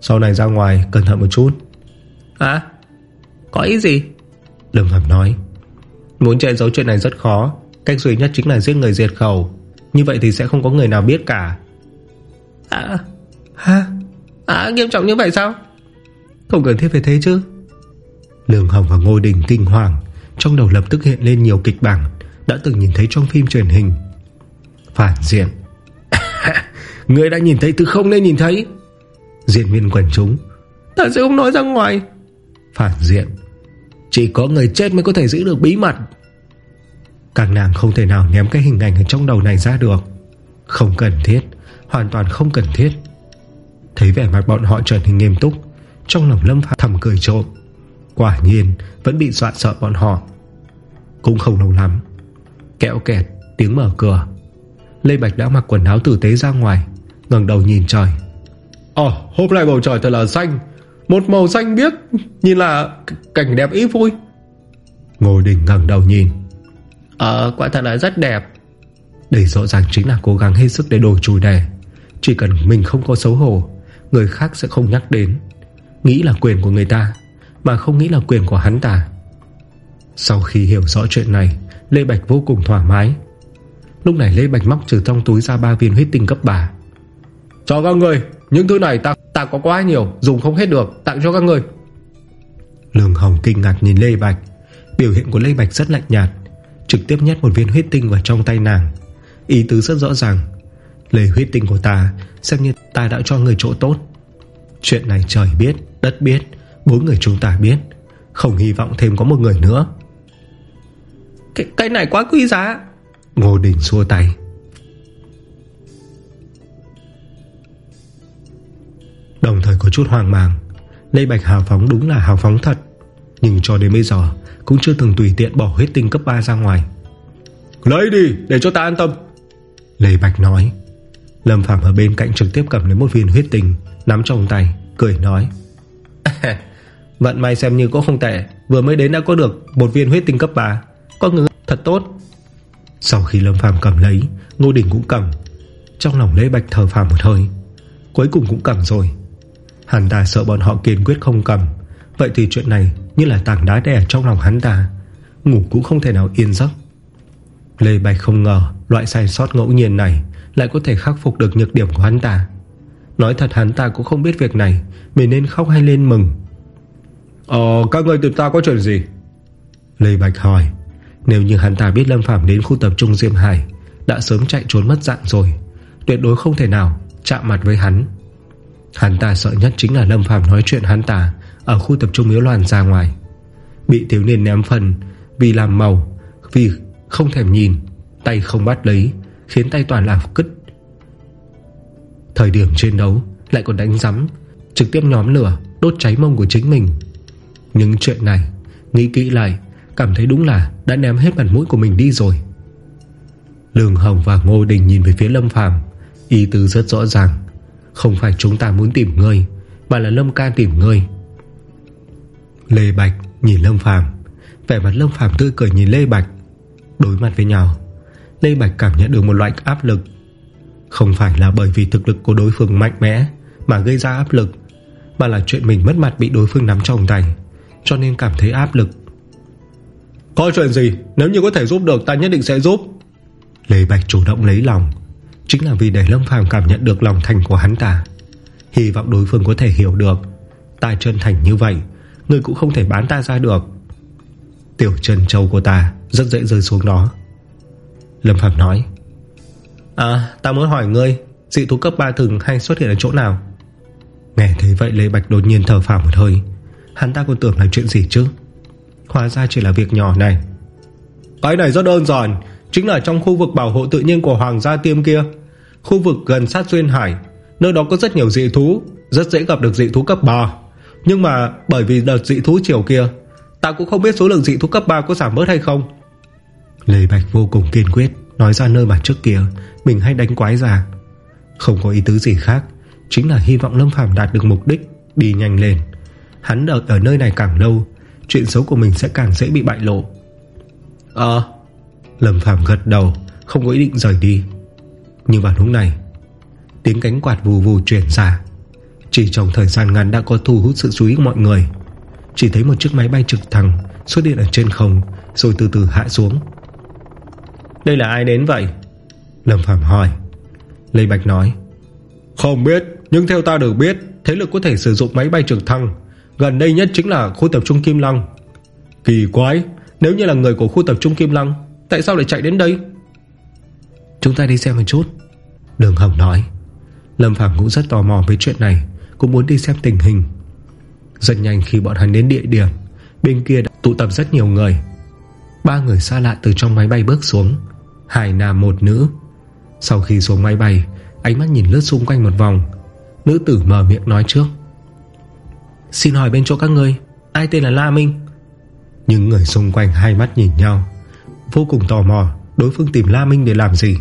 Sau này ra ngoài cẩn thận một chút. À Có ý gì? Lâm Phạm nói. Muốn che giấu chuyện này rất khó. Cách duy nhất chính là giết người diệt khẩu. Như vậy thì sẽ không có người nào biết cả. À Ha? À nghiêm trọng như vậy sao? Không cần thiết phải thế chứ. Lương Hồng và Ngô Đình kinh hoàng. Trong đầu lập tức hiện lên nhiều kịch bản. Đã từng nhìn thấy trong phim truyền hình. Phản diện Người đã nhìn thấy thứ không nên nhìn thấy. Diện viên quần chúng. Ta sẽ không nói ra ngoài. Phản diện. Chỉ có người chết mới có thể giữ được bí mật. Các nàng không thể nào ném cái hình ảnh ở trong đầu này ra được. Không cần thiết. Hoàn toàn không cần thiết. Thấy vẻ mặt bọn họ trở nên nghiêm túc, Trong lòng Lâm Phạm thầm cười trộm. Quả nhiên, vẫn bị dọa sợ bọn họ. Cũng không lâu lắm, Kẹo kẹt, tiếng mở cửa. Lê Bạch đã mặc quần áo tử tế ra ngoài ngẩng đầu nhìn trời. Ồ oh, hôm nay bầu trời thật là xanh. Một màu xanh biếc Nhìn là cảnh đẹp ý vui. Ngô Đình ngẩng đầu nhìn. Ờ quả thật là rất đẹp. Đây rõ ràng chính là cố gắng hết sức để đổi chủ đề. Chỉ cần mình không có xấu hổ Người khác sẽ không nhắc đến. Nghĩ là quyền của người ta Mà không nghĩ là quyền của hắn ta. Sau khi hiểu rõ chuyện này Lê Bạch vô cùng thoải mái. Lúc này Lê Bạch móc từ trong túi ra ba viên huyết tinh cấp 3 Cho các người Những thứ này ta, ta có quá nhiều Dùng không hết được Tặng cho các người Lương Hồng kinh ngạc nhìn Lê Bạch. Biểu hiện của Lê Bạch rất lạnh nhạt Trực tiếp nhét một viên huyết tinh vào trong tay nàng. Ý tứ rất rõ ràng Lời huyết tinh của ta Xem như ta đã cho người chỗ tốt. Chuyện này trời biết, đất biết Bốn người chúng ta biết Không hy vọng thêm có một người nữa. Cái, cái này quá quý giá. Ngô Đình xua tay Đồng thời có chút hoang mang. Lê Bạch hào phóng đúng là hào phóng thật Nhưng cho đến bây giờ Cũng chưa từng tùy tiện bỏ huyết tinh cấp 3 ra ngoài. Lấy đi để cho ta an tâm. Lê Bạch nói. Lâm Phạm ở bên cạnh trực tiếp cầm lấy một viên huyết tinh Nắm trong tay Cười nói. Vận may xem như có không tệ Vừa mới đến đã có được một viên huyết tinh cấp 3 Có người thật tốt. Sau khi Lâm Phàm cầm lấy Ngô Đình cũng cầm. Trong lòng Lê Bạch thở phào một hơi Cuối cùng cũng cầm rồi Hắn ta sợ bọn họ kiên quyết không cầm. Vậy thì chuyện này như là tảng đá đè trong lòng hắn ta. Ngủ cũng không thể nào yên giấc. Lê Bạch không ngờ Loại sai sót ngẫu nhiên này Lại có thể khắc phục được nhược điểm của hắn ta. Nói thật hắn ta cũng không biết việc này Mình nên khóc hay lên mừng. Ờ các người tìm ta có chuyện gì? Lê Bạch hỏi. Nếu như hắn ta biết Lâm Phạm đến khu tập trung Diêm Hải Đã sớm chạy trốn mất dạng rồi Tuyệt đối không thể nào chạm mặt với hắn Hắn ta sợ nhất chính là Lâm Phàm nói chuyện hắn ta Ở khu tập trung miếu loạn ra ngoài. Bị thiếu niên ném phần Vì làm màu, Vì không thèm nhìn, Tay không bắt lấy, Khiến tay toàn là cứt. Thời điểm chiến đấu Lại còn đánh rắm Trực tiếp nhóm lửa đốt cháy mông của chính mình. Nhưng chuyện này, Nghĩ kỹ lại, Cảm thấy đúng là đã ném hết mặt mũi của mình đi rồi. Lương Hồng và Ngô Đình nhìn về phía Lâm Phàm, Ý tứ rất rõ ràng. Không phải chúng ta muốn tìm ngươi Mà là Lâm ca tìm ngươi. Lê Bạch nhìn Lâm Phàm Vẻ mặt Lâm Phàm tươi cười nhìn Lê Bạch. Đối mặt với nhau Lê Bạch cảm nhận được một loại áp lực. Không phải là bởi vì thực lực của đối phương mạnh mẽ Mà gây ra áp lực Mà là chuyện mình mất mặt bị đối phương nắm trong tay Cho nên cảm thấy áp lực. Có chuyện gì? Nếu như có thể giúp được ta nhất định sẽ giúp. Lê Bạch chủ động lấy lòng Chính là vì để Lâm Phàm cảm nhận được lòng thành của hắn ta. Hy vọng đối phương có thể hiểu được. Ta chân thành như vậy Người cũng không thể bán ta ra được. Tiểu chân châu của ta Rất dễ rơi xuống đó. Lâm Phạm nói À ta muốn hỏi ngươi Dị thú cấp 3 thường hay xuất hiện ở chỗ nào? Nghe thấy vậy Lê Bạch đột nhiên thở phào một hơi. Hắn ta còn tưởng là chuyện gì chứ? Hóa ra chỉ là việc nhỏ này. Cái này rất đơn giản Chính là trong khu vực bảo hộ tự nhiên của Hoàng gia tiêm kia. Khu vực gần sát Duyên Hải Nơi đó có rất nhiều dị thú Rất dễ gặp được dị thú cấp 3 Nhưng mà bởi vì đợt dị thú chiều kia Ta cũng không biết số lượng dị thú cấp 3 có giảm bớt hay không. Lê Bạch vô cùng kiên quyết Nói ra nơi mà trước kia Mình hay đánh quái già, Không có ý tứ gì khác Chính là hy vọng Lâm Phàm đạt được mục đích Đi nhanh lên. Hắn ở, ở nơi này càng lâu Chuyện xấu của mình sẽ càng dễ bị bại lộ. Ờ Lâm Phàm gật đầu Không có ý định rời đi. Nhưng vào lúc này Tiếng cánh quạt vù vù chuyển ra. Chỉ trong thời gian ngắn đã có thu hút sự chú ý của mọi người. Chỉ thấy một chiếc máy bay trực thăng Xuất hiện ở trên không Rồi từ từ hạ xuống. Đây là ai đến vậy? Lâm Phạm hỏi. Lê Bạch nói. Không biết nhưng theo ta được biết Thế lực có thể sử dụng máy bay trực thăng. Gần đây nhất chính là khu tập trung Kim Lăng. Kỳ quái Nếu như là người của khu tập trung Kim Lăng Tại sao lại chạy đến đây? Chúng ta đi xem một chút. Đường Hồng nói. Lâm Phạm cũng rất tò mò với chuyện này, Cũng muốn đi xem tình hình. Rất nhanh khi bọn hắn đến địa điểm, Bên kia đã tụ tập rất nhiều người. Ba người xa lạ từ trong máy bay bước xuống. Hai nam, một nữ. Sau khi xuống máy bay, Ánh mắt nhìn lướt xung quanh một vòng. Nữ tử mở miệng nói trước. Xin hỏi bên chỗ các người Ai tên là La Minh? Những người xung quanh hai mắt nhìn nhau. Vô cùng tò mò Đối phương tìm La Minh để làm gì.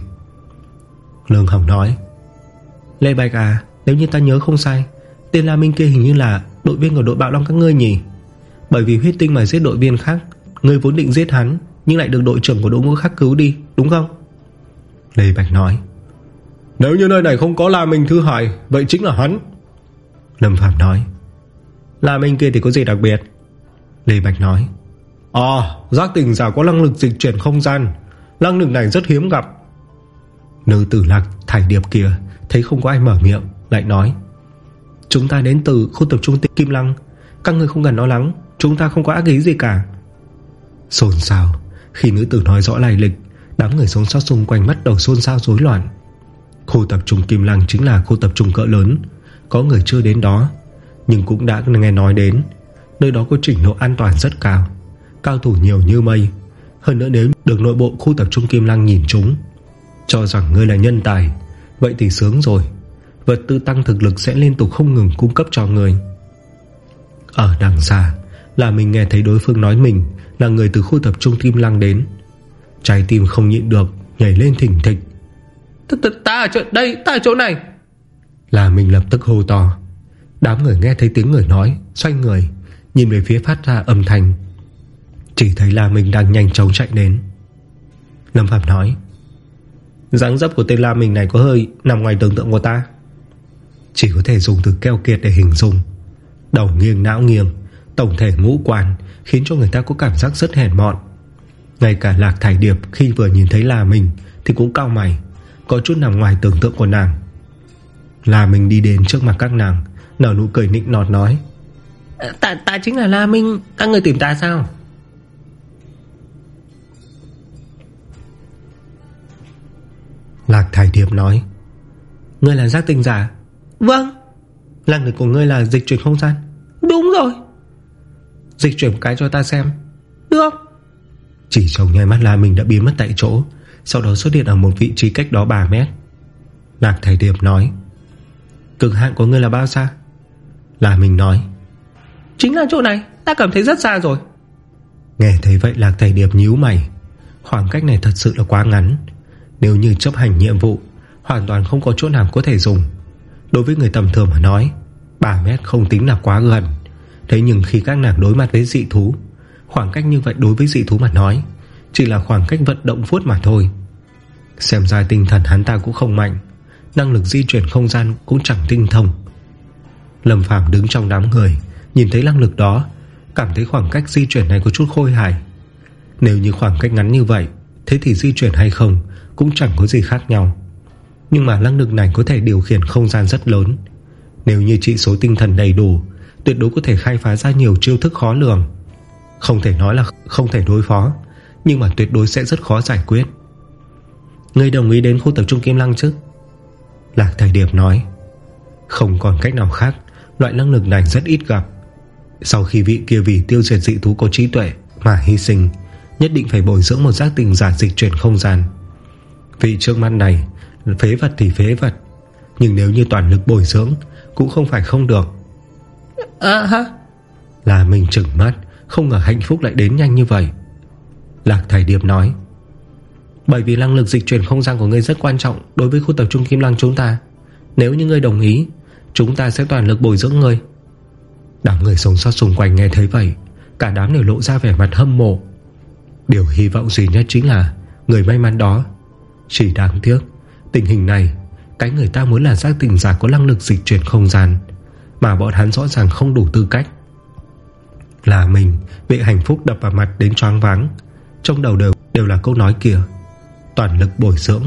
Lương Hồng nói Lê Bạch à Nếu như ta nhớ không sai Tên La Minh kia hình như là đội viên của đội bạo long các ngươi nhỉ? Bởi vì huyết tinh mà giết đội viên khác Ngươi vốn định giết hắn Nhưng lại được đội trưởng của đội ngũ khác cứu đi Đúng không? Lê Bạch nói Nếu như nơi này không có La Minh thứ hai Vậy chính là hắn. Lâm Phạm nói La Minh kia thì có gì đặc biệt? Lê Bạch nói À giác tình giả có năng lực dịch chuyển không gian. Năng lực này rất hiếm gặp. Nữ tử lạc thải điệp kia Thấy không có ai mở miệng, Lại nói, Chúng ta đến từ khu tập trung Kim Lăng. Các người không cần lo lắng, Chúng ta không có ác ý gì cả. Xôn xao, Khi nữ tử nói rõ lai lịch, Đám người sống sót xung quanh bắt đầu xôn xao rối loạn. Khu tập trung Kim Lăng chính là khu tập trung cỡ lớn, Có người chưa đến đó, Nhưng cũng đã nghe nói đến, Nơi đó có trình độ an toàn rất cao. Cao thủ nhiều như mây. Hơn nữa nếu được nội bộ khu tập trung Kim Lăng nhìn chúng Cho rằng ngươi là nhân tài Vậy thì sướng rồi. Vật tư tăng thực lực sẽ liên tục không ngừng cung cấp cho người Ở đằng xa Là mình nghe thấy đối phương nói mình Là người từ khu tập trung Kim Lăng đến. Trái tim không nhịn được Nhảy lên thỉnh thịch. Ta ở chỗ đây, ta ở chỗ này. Là mình lập tức hô to. Đám người nghe thấy tiếng người nói Xoay người, nhìn về phía phát ra âm thanh chỉ thấy là mình đang nhanh chóng chạy đến. Lâm Phạm nói dáng dấp của tên La Minh này có hơi Nằm ngoài tưởng tượng của ta. Chỉ có thể dùng từ keo kiệt để hình dung. Đầu nghiêng não nghiêng Tổng thể ngũ quan Khiến cho người ta có cảm giác rất hèn mọn. Ngay cả Lạc Thải Điệp khi vừa nhìn thấy La Minh Thì cũng cao mày Có chút nằm ngoài tưởng tượng của nàng. La Minh đi đến trước mặt các nàng Nở nụ cười nịnh nọt nói ờ, Ta, ta chính là La Minh Các người tìm ta sao? Lạc Thải Điệp nói. Ngươi là giác tình giả? Vâng. Năng lực của ngươi là dịch chuyển không gian? Đúng rồi. Dịch chuyển cái cho ta xem. Được. Chỉ trong nhai mắt là mình đã biến mất tại chỗ Sau đó xuất hiện ở một vị trí cách đó 3 mét. Lạc Thải Điệp nói. Cực hạn của ngươi là bao xa? Là mình nói. Chính là chỗ này Ta cảm thấy rất xa rồi. Nghe thấy vậy Lạc Thải Điệp nhíu mày. Khoảng cách này thật sự là quá ngắn nếu như chấp hành nhiệm vụ, Hoàn toàn không có chỗ nào có thể dùng. Đối với người tầm thường mà nói 3 mét không tính là quá gần. Thế nhưng khi các nàng đối mặt với dị thú, Khoảng cách như vậy đối với dị thú mà nói, Chỉ là khoảng cách vận động phút mà thôi. Xem ra tinh thần hắn ta cũng không mạnh, Năng lực di chuyển không gian cũng chẳng tinh thông. Lâm Phàm đứng trong đám người, Nhìn thấy năng lực đó, Cảm thấy khoảng cách di chuyển này có chút khôi hài. Nếu như khoảng cách ngắn như vậy, Thế thì di chuyển hay không cũng chẳng có gì khác nhau. Nhưng mà năng lực này có thể điều khiển không gian rất lớn. Nếu như trị số tinh thần đầy đủ, Tuyệt đối có thể khai phá ra nhiều chiêu thức khó lường. Không thể nói là không thể đối phó, Nhưng mà tuyệt đối sẽ rất khó giải quyết. Ngươi đồng ý đến khu tập trung Kim Lăng chứ? Lạc Thầy Điệp nói. Không còn cách nào khác, Loại năng lực này rất ít gặp. Sau khi vị kia vì tiêu diệt dị thú có trí tuệ Mà hy sinh, Nhất định phải bồi dưỡng một giác tình giả dịch chuyển không gian. Vị trước mắt này Phế vật thì phế vật Nhưng nếu như toàn lực bồi dưỡng Cũng không phải không được. À ha Là mình trừng mắt Không ngờ hạnh phúc lại đến nhanh như vậy. Lạc Thầy Điệp nói Bởi vì năng lực dịch chuyển không gian của ngươi rất quan trọng Đối với khu tập trung Kim Lăng chúng ta. Nếu như ngươi đồng ý Chúng ta sẽ toàn lực bồi dưỡng ngươi. Đám người sống sót xung quanh nghe thấy vậy Cả đám đều lộ ra vẻ mặt hâm mộ. Điều hy vọng duy nhất chính là Người may mắn đó chỉ đáng tiếc, Tình hình này, Cái người ta muốn là giác tình giả có năng lực dịch chuyển không gian, Mà bọn hắn rõ ràng không đủ tư cách. Là mình, Bị hạnh phúc đập vào mặt đến choáng váng, Trong đầu đều đều là câu nói kia, Toàn lực bồi dưỡng.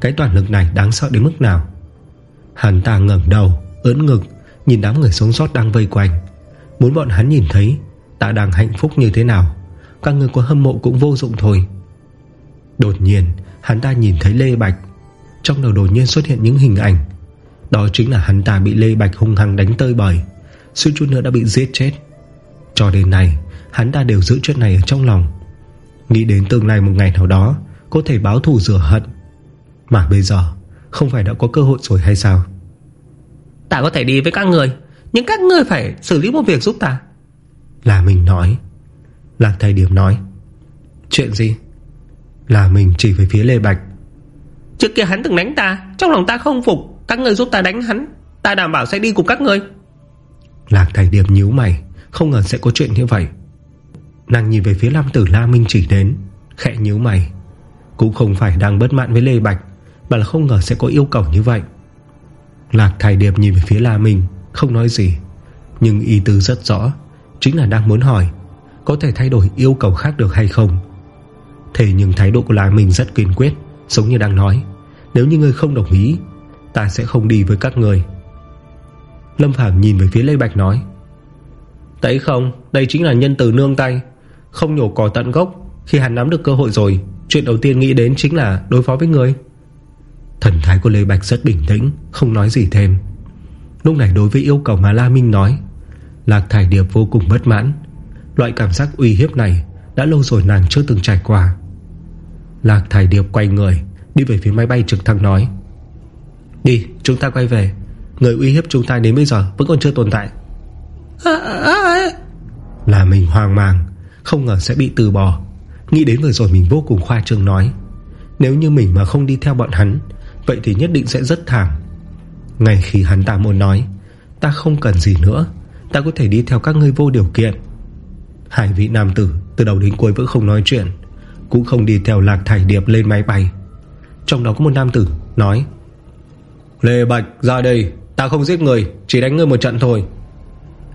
Cái toàn lực này đáng sợ đến mức nào? Hắn ta ngẩng đầu Ướn ngực, Nhìn đám người sống sót đang vây quanh. Muốn bọn hắn nhìn thấy, Ta đang hạnh phúc như thế nào? Các người có hâm mộ cũng vô dụng thôi. Đột nhiên Hắn ta nhìn thấy Lê Bạch. Trong đầu đột nhiên xuất hiện những hình ảnh. Đó chính là hắn ta bị Lê Bạch hung hăng đánh tơi bời. Suy chút nữa đã bị giết chết. Cho đến nay Hắn ta đều giữ chuyện này ở trong lòng. Nghĩ đến tương lai một ngày nào đó Có thể báo thù rửa hận. Mà bây giờ Không phải đã có cơ hội rồi hay sao? Ta có thể đi với các người Nhưng các người phải xử lý một việc giúp ta. Là mình nói. Lạc thầy điểm nói. Chuyện gì Là mình chỉ về phía Lê Bạch. Trước kia hắn từng đánh ta Trong lòng ta không phục. Các người giúp ta đánh hắn Ta đảm bảo sẽ đi cùng các người Lạc thầy điểm nhíu mày Không ngờ sẽ có chuyện như vậy. Nàng nhìn về phía Lam Tử La Minh chỉ đến Khẽ nhíu mày. Cũng không phải đang bất mãn với Lê Bạch Mà là không ngờ sẽ có yêu cầu như vậy. Lạc Thái Điệp nhìn về phía La Minh Không nói gì. Nhưng ý tứ rất rõ Chính là đang muốn hỏi Có thể thay đổi yêu cầu khác được hay không Thế nhưng thái độ của La Minh rất kiên quyết, Giống như đang nói. Nếu như người không đồng ý, Ta sẽ không đi với các người. Lâm Phàm nhìn về phía Lê Bạch nói Đấy không, Đây chính là nhân từ nương tay. Không nhổ cỏ tận gốc, Khi hắn nắm được cơ hội rồi, Chuyện đầu tiên nghĩ đến chính là đối phó với người. Thần thái của Lê Bạch rất bình tĩnh, Không nói gì thêm. Lúc này đối với yêu cầu mà La Minh nói, Lạc Thải Điệp vô cùng bất mãn. Loại cảm giác uy hiếp này Đã lâu rồi nàng chưa từng trải qua. Lạc Thải Điệp quay người Đi về phía máy bay trực thăng nói. Đi chúng ta quay về. Người uy hiếp chúng ta đến bây giờ Vẫn còn chưa tồn tại. À, à, à. Là mình hoang mang Không ngờ sẽ bị từ bỏ. Nghĩ đến vừa rồi mình vô cùng khoa trương nói. Nếu như mình mà không đi theo bọn hắn Vậy thì nhất định sẽ rất thảm. Ngay khi hắn ta muốn nói Ta không cần gì nữa Ta có thể đi theo các ngươi vô điều kiện. Hải vị nam tử Từ đầu đến cuối vẫn không nói chuyện. Cũng không đi theo lạc thải điệp lên máy bay. Trong đó có một nam tử nói, Lê Bạch, ra đây, Ta không giết người, Chỉ đánh ngươi một trận thôi.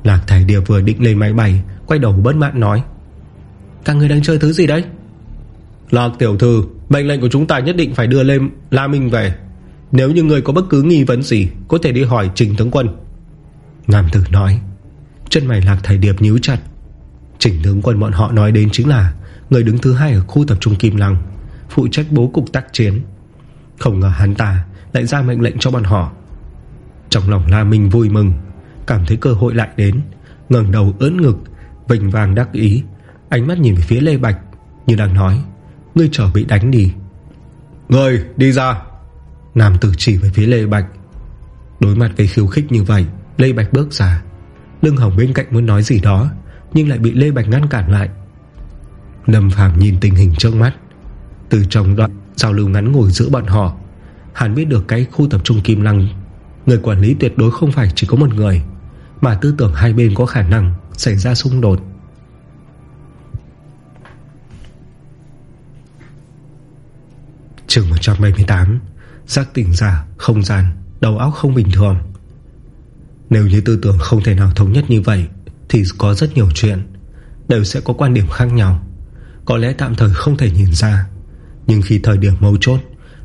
Lạc thải điệp vừa định lên máy bay, Quay đầu bất mãn nói, Các người đang chơi thứ gì đấy? Lạc tiểu thư, Mệnh lệnh của chúng ta nhất định phải đưa lên La Minh về. Nếu như người có bất cứ nghi vấn gì, Có thể đi hỏi Trình tướng quân. Nam tử nói. Chân mày lạc Thải điệp nhíu chặt. Trình tướng quân bọn họ nói đến chính là Người đứng thứ hai ở khu tập trung Kim Lăng Phụ trách bố cục tác chiến. Không ngờ hắn ta lại ra mệnh lệnh cho bọn họ. Trong lòng La Minh vui mừng Cảm thấy cơ hội lại đến ngẩng đầu ớn ngực Vinh vàng đắc ý. Ánh mắt nhìn về phía Lê Bạch Như đang nói Ngươi trở bị đánh đi. Ngươi đi ra. Nam tử chỉ về phía Lê Bạch. Đối mặt với khiêu khích như vậy Lê Bạch bước ra. Lưng hồng bên cạnh muốn nói gì đó Nhưng lại bị Lê Bạch ngăn cản lại Lâm Phàm nhìn tình hình trước mắt. Từ trong đoạn giao lưu ngắn ngồi giữa bọn họ Hắn biết được cái khu tập trung Kim Lăng. Người quản lý tuyệt đối không phải chỉ có một người Mà tư tưởng hai bên có khả năng Xảy ra xung đột. Trường 178 Giác tỉnh giả, không gian Đầu óc không bình thường. Nếu như tư tưởng không thể nào thống nhất như vậy Thì có rất nhiều chuyện Đều sẽ có quan điểm khác nhau. Có lẽ tạm thời không thể nhìn ra, Nhưng khi thời điểm mấu chốt,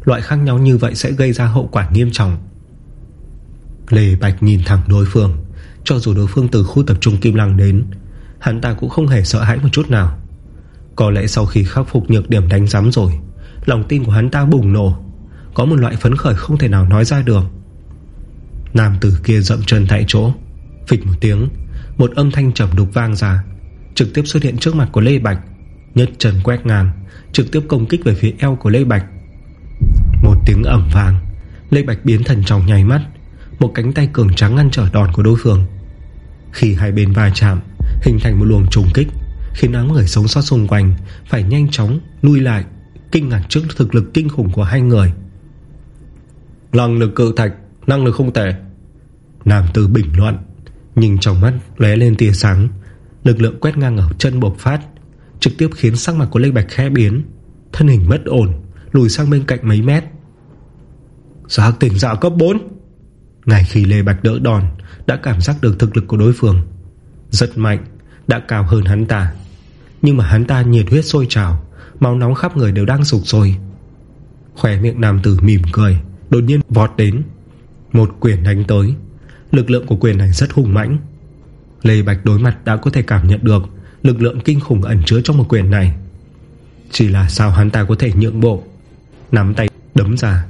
Loại khác nhau như vậy sẽ gây ra hậu quả nghiêm trọng. Lê Bạch nhìn thẳng đối phương, Cho dù đối phương từ khu tập trung Kim Lăng đến, Hắn ta cũng không hề sợ hãi một chút nào. Có lẽ sau khi khắc phục nhược điểm đánh giám rồi, Lòng tin của hắn ta bùng nổ, Có một loại phấn khởi không thể nào nói ra được. Nam tử kia dậm chân tại chỗ, Phịch một tiếng, Một âm thanh trầm đục vang ra, Trực tiếp xuất hiện trước mặt của Lê Bạch. Nhất trần quét ngàn Trực tiếp công kích về phía eo của Lê Bạch. Một tiếng ẩm vàng Lê Bạch biến thần trong nháy mắt Một cánh tay cường trắng ngăn trở đòn của đối phương. Khi hai bên va chạm Hình thành một luồng trùng kích Khiến ám người sống sót xung quanh Phải nhanh chóng nuôi lại Kinh ngạc trước thực lực kinh khủng của hai người. Năng lực cự thạch Năng lực không tệ. Nam tử bình luận Nhưng trong mắt lóe lên tia sáng Lực lượng quét ngang ở chân bộc phát Trực tiếp khiến sắc mặt của Lê Bạch khẽ biến, Thân hình mất ổn, Lùi sang bên cạnh mấy mét. Giác tỉnh dạo cấp 4 Ngay khi Lê Bạch đỡ đòn, Đã cảm giác được thực lực của đối phương. Rất mạnh, Đã cao hơn hắn ta. Nhưng mà hắn ta nhiệt huyết sôi trào, Máu nóng khắp người đều đang sụp sôi. Khỏe miệng nam tử mỉm cười, Đột nhiên vọt đến. Một quyền đánh tới. Lực lượng của quyền này rất hùng mãnh. Lê Bạch đối mặt đã có thể cảm nhận được Lực lượng kinh khủng ẩn chứa trong một quyền này. Chỉ là sao hắn ta có thể nhượng bộ, Nắm tay, đấm ra.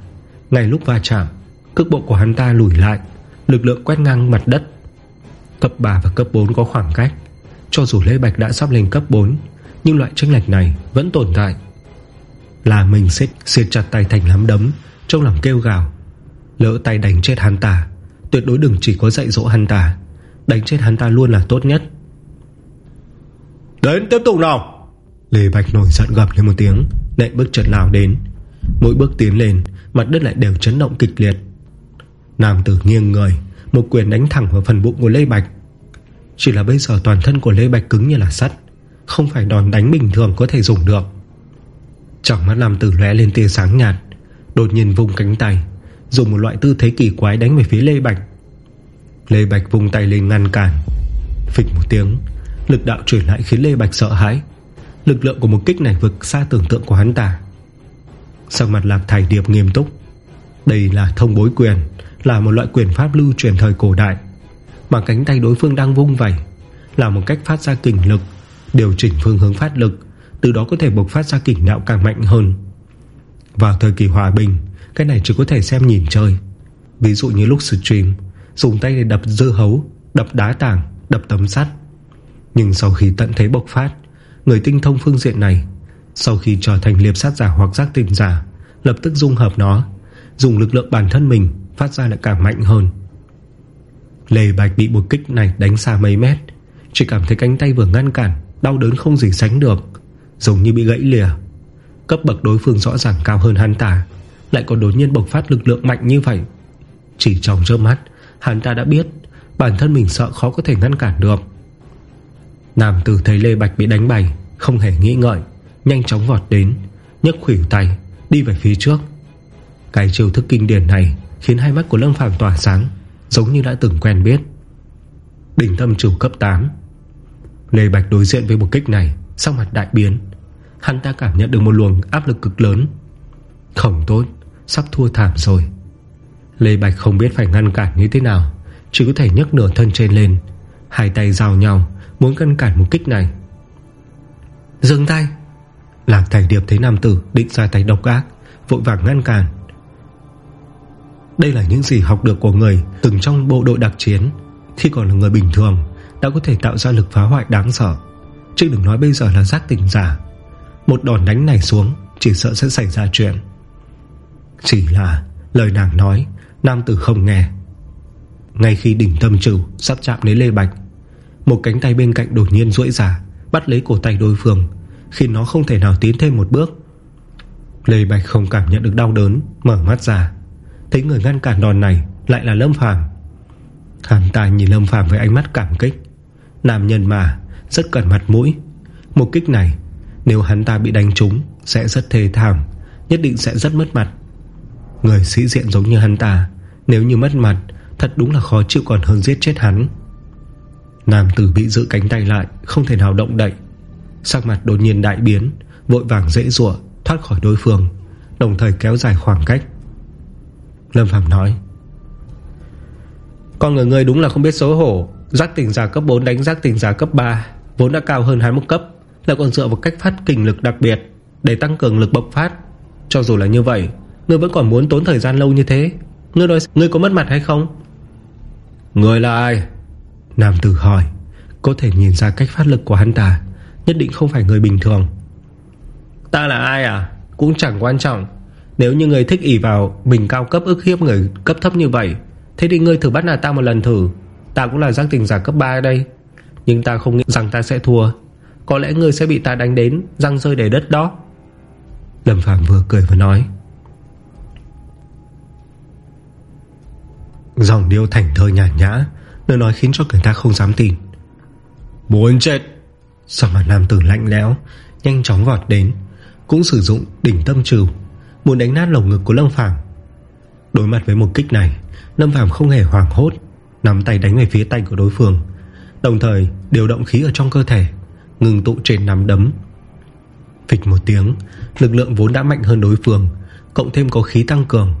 Ngay lúc va chạm, Cước bộ của hắn ta lùi lại, Lực lượng quét ngang mặt đất. Cấp 3 và cấp 4 có khoảng cách. Cho dù Lê Bạch đã sắp lên cấp 4 Nhưng loại tranh lệch này vẫn tồn tại. Là mình xếp siết chặt tay thành lắm đấm, Trong lòng kêu gào. Lỡ tay đánh chết hắn ta, Tuyệt đối đừng chỉ có dạy dỗ hắn ta. Đánh chết hắn ta luôn là tốt nhất. Đến tiếp tục nào. Lê Bạch nổi giận gầm lên một tiếng Nệ bước chân nào đến. Mỗi bước tiến lên, Mặt đất lại đều chấn động kịch liệt. Nam tử nghiêng người, Một quyền đánh thẳng vào phần bụng của Lê Bạch. Chỉ là bây giờ toàn thân của Lê Bạch cứng như là sắt, Không phải đòn đánh bình thường có thể dùng được. Trong mắt Nam tử lóe lên tia sáng nhạt, Đột nhiên vùng cánh tay, Dùng một loại tư thế kỳ quái đánh về phía Lê Bạch. Lê Bạch vùng tay lên ngăn cản. Phịch một tiếng Lực đạo chuyển lại khiến Lê Bạch sợ hãi. Lực lượng của một kích này vượt xa tưởng tượng của hắn ta. Sau mặt lạc thành điệp nghiêm túc. Đây là thông bối quyền Là một loại quyền pháp lưu truyền thời cổ đại. Mà cánh tay đối phương đang vung vẩy Là một cách phát ra kình lực Điều chỉnh phương hướng phát lực Từ đó có thể bộc phát ra kình đạo càng mạnh hơn. Vào thời kỳ hòa bình Cái này chỉ có thể xem nhìn chơi Ví dụ như lúc stream Dùng tay để đập dư hấu Đập đá tảng, đập tấm sắt. Nhưng sau khi tận thế bộc phát, Người tinh thông phương diện này, Sau khi trở thành liệp sát giả hoặc giác tình giả, Lập tức dung hợp nó, Dùng lực lượng bản thân mình Phát ra lại càng mạnh hơn. Lê Bạch bị một kích này đánh xa mấy mét, Chỉ cảm thấy cánh tay vừa ngăn cản, Đau đớn không gì sánh được, Giống như bị gãy lìa. Cấp bậc đối phương rõ ràng cao hơn hắn ta, Lại còn đột nhiên bộc phát lực lượng mạnh như vậy. Chỉ trong chớp mắt, Hắn ta đã biết Bản thân mình sợ khó có thể ngăn cản được. Nam tử thấy Lê Bạch bị đánh bày, Không hề nghĩ ngợi, Nhanh chóng vọt đến, nhấc khủy tay, Đi về phía trước. Cái chiêu thức kinh điển này Khiến hai mắt của Lâm Phàm tỏa sáng, Giống như đã từng quen biết. Đỉnh tâm chủ cấp 8 Lê Bạch đối diện với một kích này Sau mặt đại biến. Hắn ta cảm nhận được một luồng áp lực cực lớn. Không tốt, Sắp thua thảm rồi. Lê Bạch không biết phải ngăn cản như thế nào, Chỉ có thể nhấc nửa thân trên lên, Hai tay giao nhau Muốn ngăn cản một kích này. Dừng tay. Lạc thầy Điệp thấy nam tử định ra tay độc ác, Vội vàng ngăn cản. Đây là những gì học được của người Từng trong bộ đội đặc chiến. Khi còn là người bình thường, Đã có thể tạo ra lực phá hoại đáng sợ. Chứ đừng nói bây giờ là giác tình giả. Một đòn đánh này xuống, Chỉ sợ sẽ xảy ra chuyện. Chỉ là lời nàng nói, Nam tử không nghe. Ngay khi đỉnh tâm trừ, Sắp chạm đến Lê Bạch một cánh tay bên cạnh đột nhiên rỗi ra, Bắt lấy cổ tay đối phương Khi nó không thể nào tiến thêm một bước. Lê Bạch không cảm nhận được đau đớn, Mở mắt ra. Thấy người ngăn cản đòn này lại là Lâm Phàm. Hắn ta nhìn Lâm Phàm với ánh mắt cảm kích. Nam nhân mà, Rất cần mặt mũi. Một kích này, Nếu hắn ta bị đánh trúng, Sẽ rất thê thảm, Nhất định sẽ rất mất mặt. Người sĩ diện giống như hắn ta, Nếu như mất mặt, Thật đúng là khó chịu còn hơn giết chết hắn. Nam tử bị giữ cánh tay lại, Không thể nào động đậy. Sắc mặt đột nhiên đại biến, Vội vàng dễ dụa, thoát khỏi đối phương, Đồng thời kéo dài khoảng cách. Lâm Phạm nói, Con người ngươi đúng là không biết xấu hổ, Giác tỉnh giả cấp 4 đánh giác tỉnh giả cấp 3 Vốn đã cao hơn hắn một cấp, Lại còn dựa vào cách phát kình lực đặc biệt Để tăng cường lực bộc phát. Cho dù là như vậy, Ngươi vẫn còn muốn tốn thời gian lâu như thế. Ngươi nói, ngươi có mất mặt hay không? Ngươi là ai? Nam tử hỏi. Có thể nhìn ra cách phát lực của hắn ta Nhất định không phải người bình thường. Ta là ai à? Cũng chẳng quan trọng. Nếu như người thích ỉ vào Mình cao cấp ức hiếp người cấp thấp như vậy Thế thì ngươi thử bắt nạt ta một lần thử. Ta cũng là giác tình giả cấp 3 đây. Nhưng ta không nghĩ rằng ta sẽ thua. Có lẽ ngươi sẽ bị ta đánh đến Răng rơi đầy đất đó. Lâm Phạm vừa cười vừa nói. Dòng điêu thành thơ nhàn nhã Nơi nói khiến cho người ta không dám tin. Muốn chết? Sao mà nam tử lạnh lẽo, Nhanh chóng vọt đến, Cũng sử dụng đỉnh tâm trừ, Muốn đánh nát lồng ngực của Lâm Phàm. Đối mặt với một kích này, Lâm Phàm không hề hoảng hốt, Nắm tay đánh về phía tay của đối phương, Đồng thời điều động khí ở trong cơ thể, Ngừng tụ trên nắm đấm. Phịch một tiếng, Lực lượng vốn đã mạnh hơn đối phương, Cộng thêm có khí tăng cường,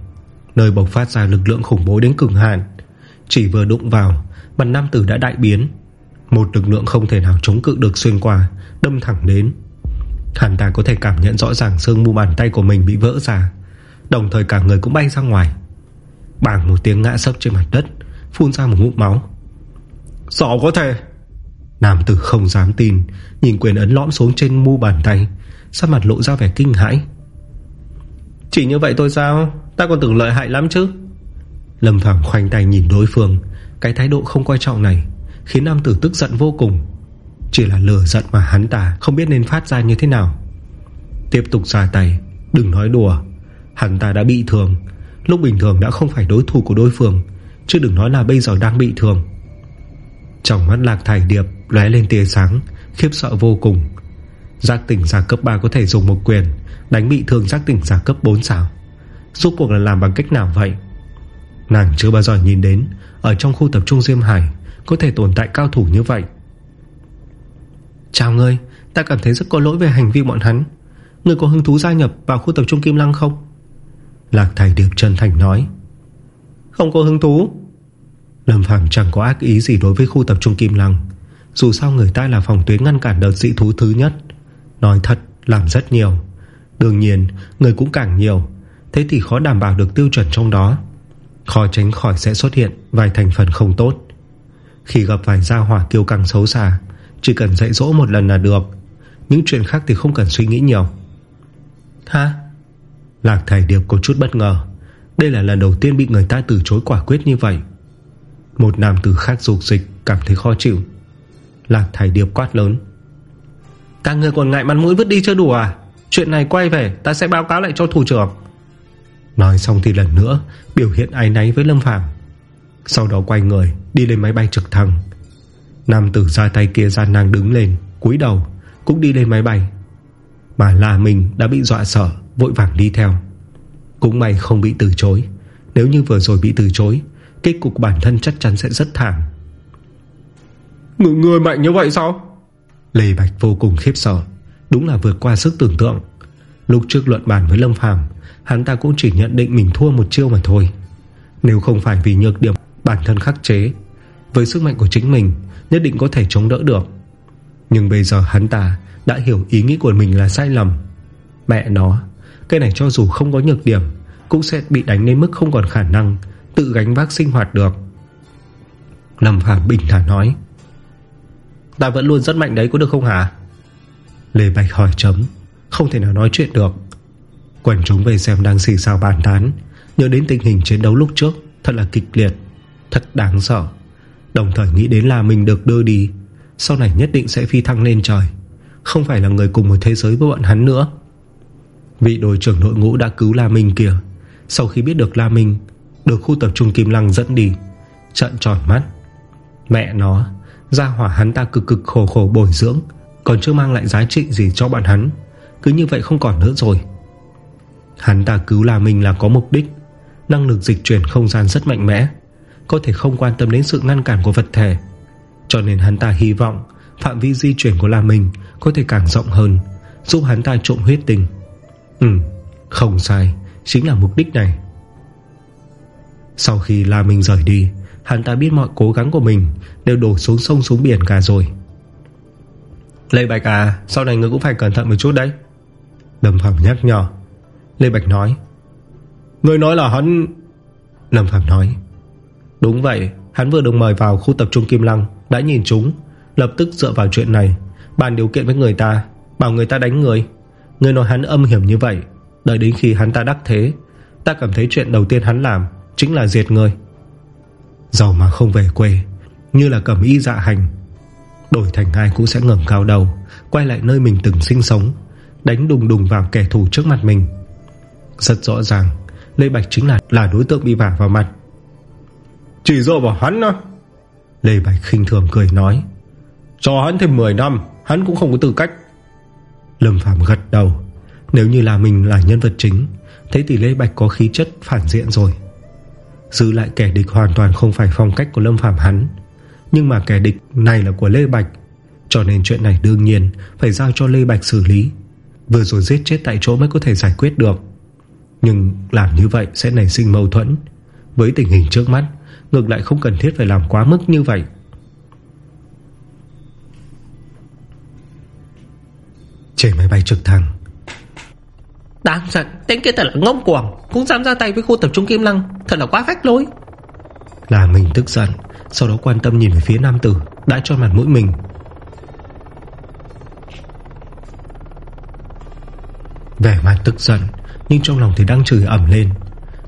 Nơi bộc phát ra lực lượng khủng bố đến cực hạn, Chỉ vừa đụng vào Mặt nam tử đã đại biến. Một lực lượng không thể nào chống cự được xuyên qua Đâm thẳng đến. Hắn ta có thể cảm nhận rõ ràng xương mu bàn tay của mình bị vỡ ra Đồng thời cả người cũng bay ra ngoài. Bảng một tiếng ngã sấp trên mặt đất Phun ra một ngụm máu. Sao có thể? Nam tử không dám tin Nhìn quyền ấn lõm xuống trên mu bàn tay Sắc mặt lộ ra vẻ kinh hãi. Chỉ như vậy thôi sao? Ta còn tưởng lợi hại lắm chứ. Lâm Phàm khoanh tay nhìn đối phương cái thái độ không quan trọng này Khiến nam tử tức giận vô cùng. Chỉ là lửa giận mà hắn ta không biết nên phát ra như thế nào. Tiếp tục ra tay, Đừng nói đùa. Hắn ta đã bị thương. Lúc bình thường đã không phải đối thủ của đối phương, Chứ đừng nói là bây giờ đang bị thương. Trong mắt lạc thải điệp lóe lên tia sáng, Khiếp sợ vô cùng. Giác tỉnh giả cấp 3 có thể dùng một quyền Đánh bị thương giác tỉnh giả cấp 4 sao? Suốt cuộc là làm bằng cách nào vậy? Nàng chưa bao giờ nhìn đến, Ở trong khu tập trung Diêm Hải, Có thể tồn tại cao thủ như vậy. Chào ngươi, Ta cảm thấy rất có lỗi về hành vi bọn hắn. Ngươi có hứng thú gia nhập vào khu tập trung Kim Lăng không? Lạc Thầy Điệp chân thành nói. Không có hứng thú. Lâm Phàm chẳng có ác ý gì đối với khu tập trung Kim Lăng. Dù sao người ta là phòng tuyến ngăn cản đợt dị thú thứ nhất. Nói thật, làm rất nhiều. Đương nhiên, người cũng càng nhiều. Thế thì khó đảm bảo được tiêu chuẩn trong đó. Khó tránh khỏi sẽ xuất hiện Vài thành phần không tốt. Khi gặp vài gia hỏa kiêu căng xấu xa Chỉ cần dạy dỗ một lần là được. Những chuyện khác thì không cần suy nghĩ nhiều. Hả? Lạc thầy Điệp có chút bất ngờ. Đây là lần đầu tiên bị người ta từ chối quả quyết như vậy. Một nam tử khác dục dịch Cảm thấy khó chịu. Lạc thầy Điệp quát lớn. Các người còn ngại mặt mũi vứt đi chưa đủ à? Chuyện này quay về ta sẽ báo cáo lại cho thủ trưởng Nói xong thì lần nữa Biểu hiện ai náy với Lâm Phàm. Sau đó quay người đi lên máy bay trực thăng. Nam tử ra tay kia gian nàng đứng lên cúi đầu Cũng đi lên máy bay. Mà là mình đã bị dọa sợ Vội vàng đi theo. Cũng may không bị từ chối. Nếu như vừa rồi bị từ chối Kết cục bản thân chắc chắn sẽ rất thảm. Người, người mạnh như vậy sao? Lê Bạch vô cùng khiếp sợ. Đúng là vượt qua sức tưởng tượng. Lúc trước luận bàn với Lâm Phàm Hắn ta cũng chỉ nhận định mình thua một chiêu mà thôi. Nếu không phải vì nhược điểm Bản thân khắc chế, Với sức mạnh của chính mình, Nhất định có thể chống đỡ được. Nhưng bây giờ hắn ta đã hiểu ý nghĩ của mình là sai lầm. Mẹ nó, Cái này cho dù không có nhược điểm, Cũng sẽ bị đánh đến mức không còn khả năng Tự gánh vác sinh hoạt được. Lâm Phạm bình thản nói, Ta vẫn luôn rất mạnh đấy, có được không hả? Lê Bạch hỏi chấm Không thể nào nói chuyện được. Quần chúng về xem đang xì xào bàn tán. Nhớ đến tình hình chiến đấu lúc trước, Thật là kịch liệt, Thật đáng sợ. Đồng thời nghĩ đến là mình được đưa đi, Sau này nhất định sẽ phi thăng lên trời. Không phải là người cùng một thế giới với bọn hắn nữa. Vị đội trưởng nội ngũ đã cứu La Minh kìa. Sau khi biết được La Minh, Được khu tập trung Kim Lăng dẫn đi Trận tròn mắt. Mẹ nó, Gia hỏa hắn ta cực cực khổ khổ bồi dưỡng, Còn chưa mang lại giá trị gì cho bọn hắn. Cứ như vậy không còn nữa rồi. Hắn ta cứu La Minh là có mục đích. Năng lực dịch chuyển không gian rất mạnh mẽ Có thể không quan tâm đến sự ngăn cản của vật thể. Cho nên hắn ta hy vọng Phạm vi di chuyển của La Minh Có thể càng rộng hơn Giúp hắn ta trộm huyết tình Ừ không sai Chính là mục đích này. Sau khi La Minh rời đi Hắn ta biết mọi cố gắng của mình Đều đổ xuống sông xuống biển cả rồi. Lê Bạch à Sau này ngươi cũng phải cẩn thận một chút đấy. Lâm Phạm nhắc nhỏ Lê Bạch nói, Người nói là hắn, Lâm Phạm nói. Đúng vậy, Hắn vừa được mời vào khu tập trung Kim Lăng, Đã nhìn chúng, Lập tức dựa vào chuyện này, Bàn điều kiện với người ta, Bảo người ta đánh người. Người nói hắn âm hiểm như vậy, Đợi đến khi hắn ta đắc thế, Ta cảm thấy chuyện đầu tiên hắn làm Chính là diệt người. Giàu mà không về quê, Như là cầm y dạ hành, Đổi thành ai cũng sẽ ngẩng cao đầu, Quay lại nơi mình từng sinh sống, Đánh đùng đùng vào kẻ thù trước mặt mình. Rất rõ ràng. Lê Bạch chính là là đối tượng bị vả vào mặt. Chỉ dựa vào hắn á Lê Bạch khinh thường cười nói Cho hắn thêm 10 năm Hắn cũng không có tư cách. Lâm Phạm gật đầu Nếu như là mình là nhân vật chính Thế thì Lê Bạch có khí chất phản diện rồi. Giữ lại kẻ địch hoàn toàn không phải phong cách của Lâm Phạm hắn. Nhưng mà kẻ địch này là của Lê Bạch Cho nên chuyện này đương nhiên Phải giao cho Lê Bạch xử lý. Vừa rồi giết chết tại chỗ mới có thể giải quyết được Nhưng làm như vậy sẽ nảy sinh mâu thuẫn. Với tình hình trước mắt Ngược lại không cần thiết phải làm quá mức như vậy. Trên máy bay trực thăng. Đáng giận Tên kia thật là ngông cuồng Cũng dám ra tay với khu tập trung Kim Lăng Thật là quá phách lối. Là mình tức giận Sau đó quan tâm nhìn về phía nam tử Đã cho mặt mũi mình. Vẻ mặt tức giận nhưng trong lòng thì đang chửi ẩm lên.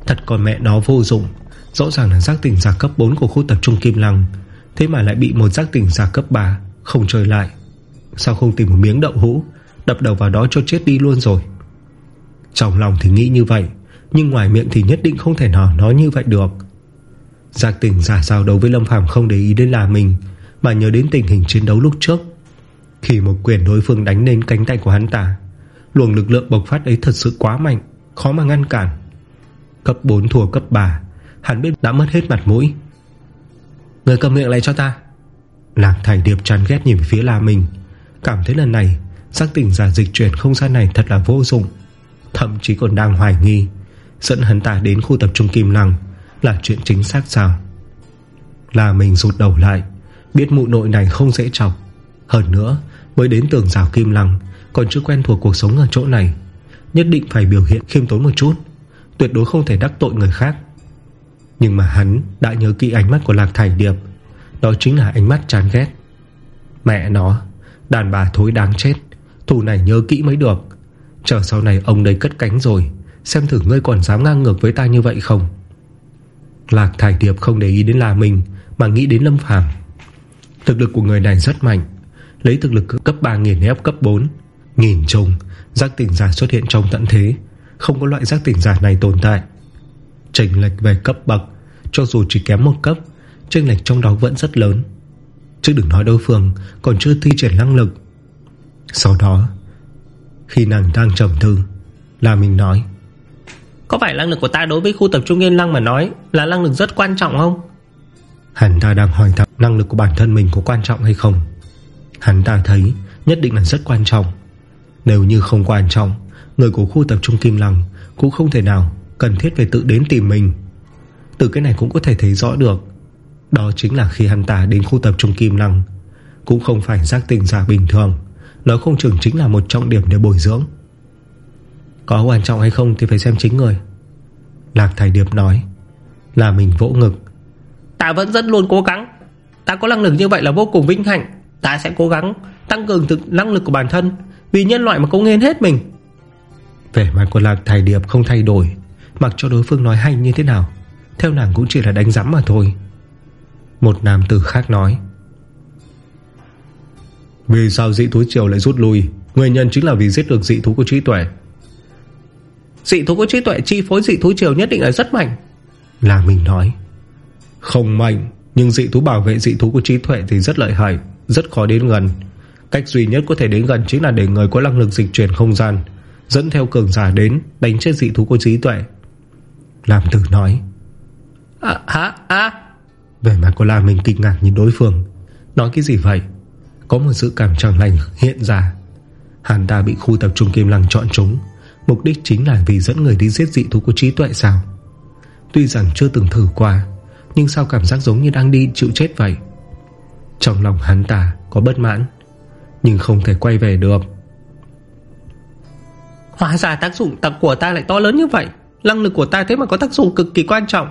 Thật còn mẹ nó vô dụng. Rõ ràng là giác tỉnh giả cấp 4 của khu tập trung Kim Lăng. Thế mà lại bị một giác tỉnh giả cấp 3 Không chơi lại. Sao không tìm một miếng đậu hũ, Đập đầu vào đó cho chết đi luôn rồi? Trong lòng thì nghĩ như vậy, Nhưng ngoài miệng thì nhất định không thể nào nói như vậy được. Giác tỉnh giả giao đấu với Lâm Phàm không để ý đến là mình, Mà nhớ đến tình hình chiến đấu lúc trước. Khi một quyền đối phương đánh lên cánh tay của hắn ta, Luồng lực lượng bộc phát ấy thật sự quá mạnh. Khó mà ngăn cản. Cấp 4 thua cấp 3 Hắn biết đã mất hết mặt mũi. Người cầm miệng lại cho ta. Nàng thành điệp chán ghét nhìn phía La Minh. Cảm thấy lần này, xác tỉnh giả dịch chuyển không gian này thật là vô dụng. Thậm chí còn đang hoài nghi, Dẫn hắn ta đến khu tập trung Kim Lăng Là chuyện chính xác sao? Là mình rụt đầu lại, Biết mụ nội này không dễ chọc. Hơn nữa, mới đến tường rào Kim Lăng, Còn chưa quen thuộc cuộc sống ở chỗ này. Nhất định phải biểu hiện khiêm tốn một chút, Tuyệt đối không thể đắc tội người khác. Nhưng mà hắn đã nhớ kỹ ánh mắt của Lạc Thải Điệp, Đó chính là ánh mắt chán ghét. Mẹ nó, Đàn bà thối đáng chết Thủ này nhớ kỹ mới được. Chờ sau này ông đấy cất cánh rồi, Xem thử ngươi còn dám ngang ngược với ta như vậy không? Lạc Thải Điệp không để ý đến là mình Mà nghĩ đến Lâm Phàm. Thực lực của người này rất mạnh, Lấy thực lực cấp 3 nghìn ép cấp 4 Nghìn trùng Giác tỉnh giả xuất hiện trong tận thế. Không có loại giác tỉnh giả này tồn tại. Chênh lệch về cấp bậc Cho dù chỉ kém một cấp Chênh lệch trong đó vẫn rất lớn. Chứ đừng nói đối phương Còn chưa thi triển năng lực. Sau đó Khi nàng đang trầm tư Là mình nói Có phải năng lực của ta đối với khu tập trung Yên Lăng mà nói Là năng lực rất quan trọng không? Hắn ta đang hỏi thăm năng lực của bản thân mình có quan trọng hay không. Hắn ta thấy Nhất định là rất quan trọng nếu như không quan trọng, Người của khu tập trung Kim Lăng Cũng không thể nào cần thiết phải tự đến tìm mình. Từ cái này cũng có thể thấy rõ được. Đó chính là khi hắn ta đến khu tập trung Kim Lăng, Cũng không phải giác tình giả bình thường, Nó không chừng chính là một trọng điểm để bồi dưỡng. Có quan trọng hay không thì phải xem chính người. Lạc Thải Điệp nói, Là mình vỗ ngực. Ta vẫn rất luôn cố gắng. Ta có năng lực như vậy là vô cùng vinh hạnh. Ta sẽ cố gắng tăng cường thực năng lực của bản thân. Vì nhân loại mà cống hiến hết mình. Vẻ mặt của Lạc Thải Điệp không thay đổi, Mặc cho đối phương nói hay như thế nào. Theo nàng cũng chỉ là đánh giắm mà thôi. Một nam tử khác nói, Vì sao dị thú triều lại rút lui? Nguyên nhân chính là vì giết được dị thú của trí tuệ. Dị thú của trí tuệ chi phối dị thú triều nhất định là rất mạnh. Là mình nói, Không mạnh, Nhưng dị thú bảo vệ dị thú của trí tuệ thì rất lợi hại, Rất khó đến gần. Cách duy nhất có thể đến gần chính là để người có năng lực dịch chuyển không gian Dẫn theo cường giả đến Đánh chết dị thú của trí tuệ. Lam tử nói. À hả? À? Về mặt của Lam mình kinh ngạc nhìn đối phương. Nói cái gì vậy? Có một sự cảm chẳng lành hiện ra. Hắn ta bị khu tập trung Kim Lăng chọn chúng Mục đích chính là vì dẫn người đi giết dị thú của trí tuệ sao? Tuy rằng chưa từng thử qua Nhưng sao cảm giác giống như đang đi chịu chết vậy? Trong lòng hắn ta có bất mãn Nhưng không thể quay về được. Hóa ra tác dụng tặc của ta lại to lớn như vậy. Năng lực của ta thế mà có tác dụng cực kỳ quan trọng.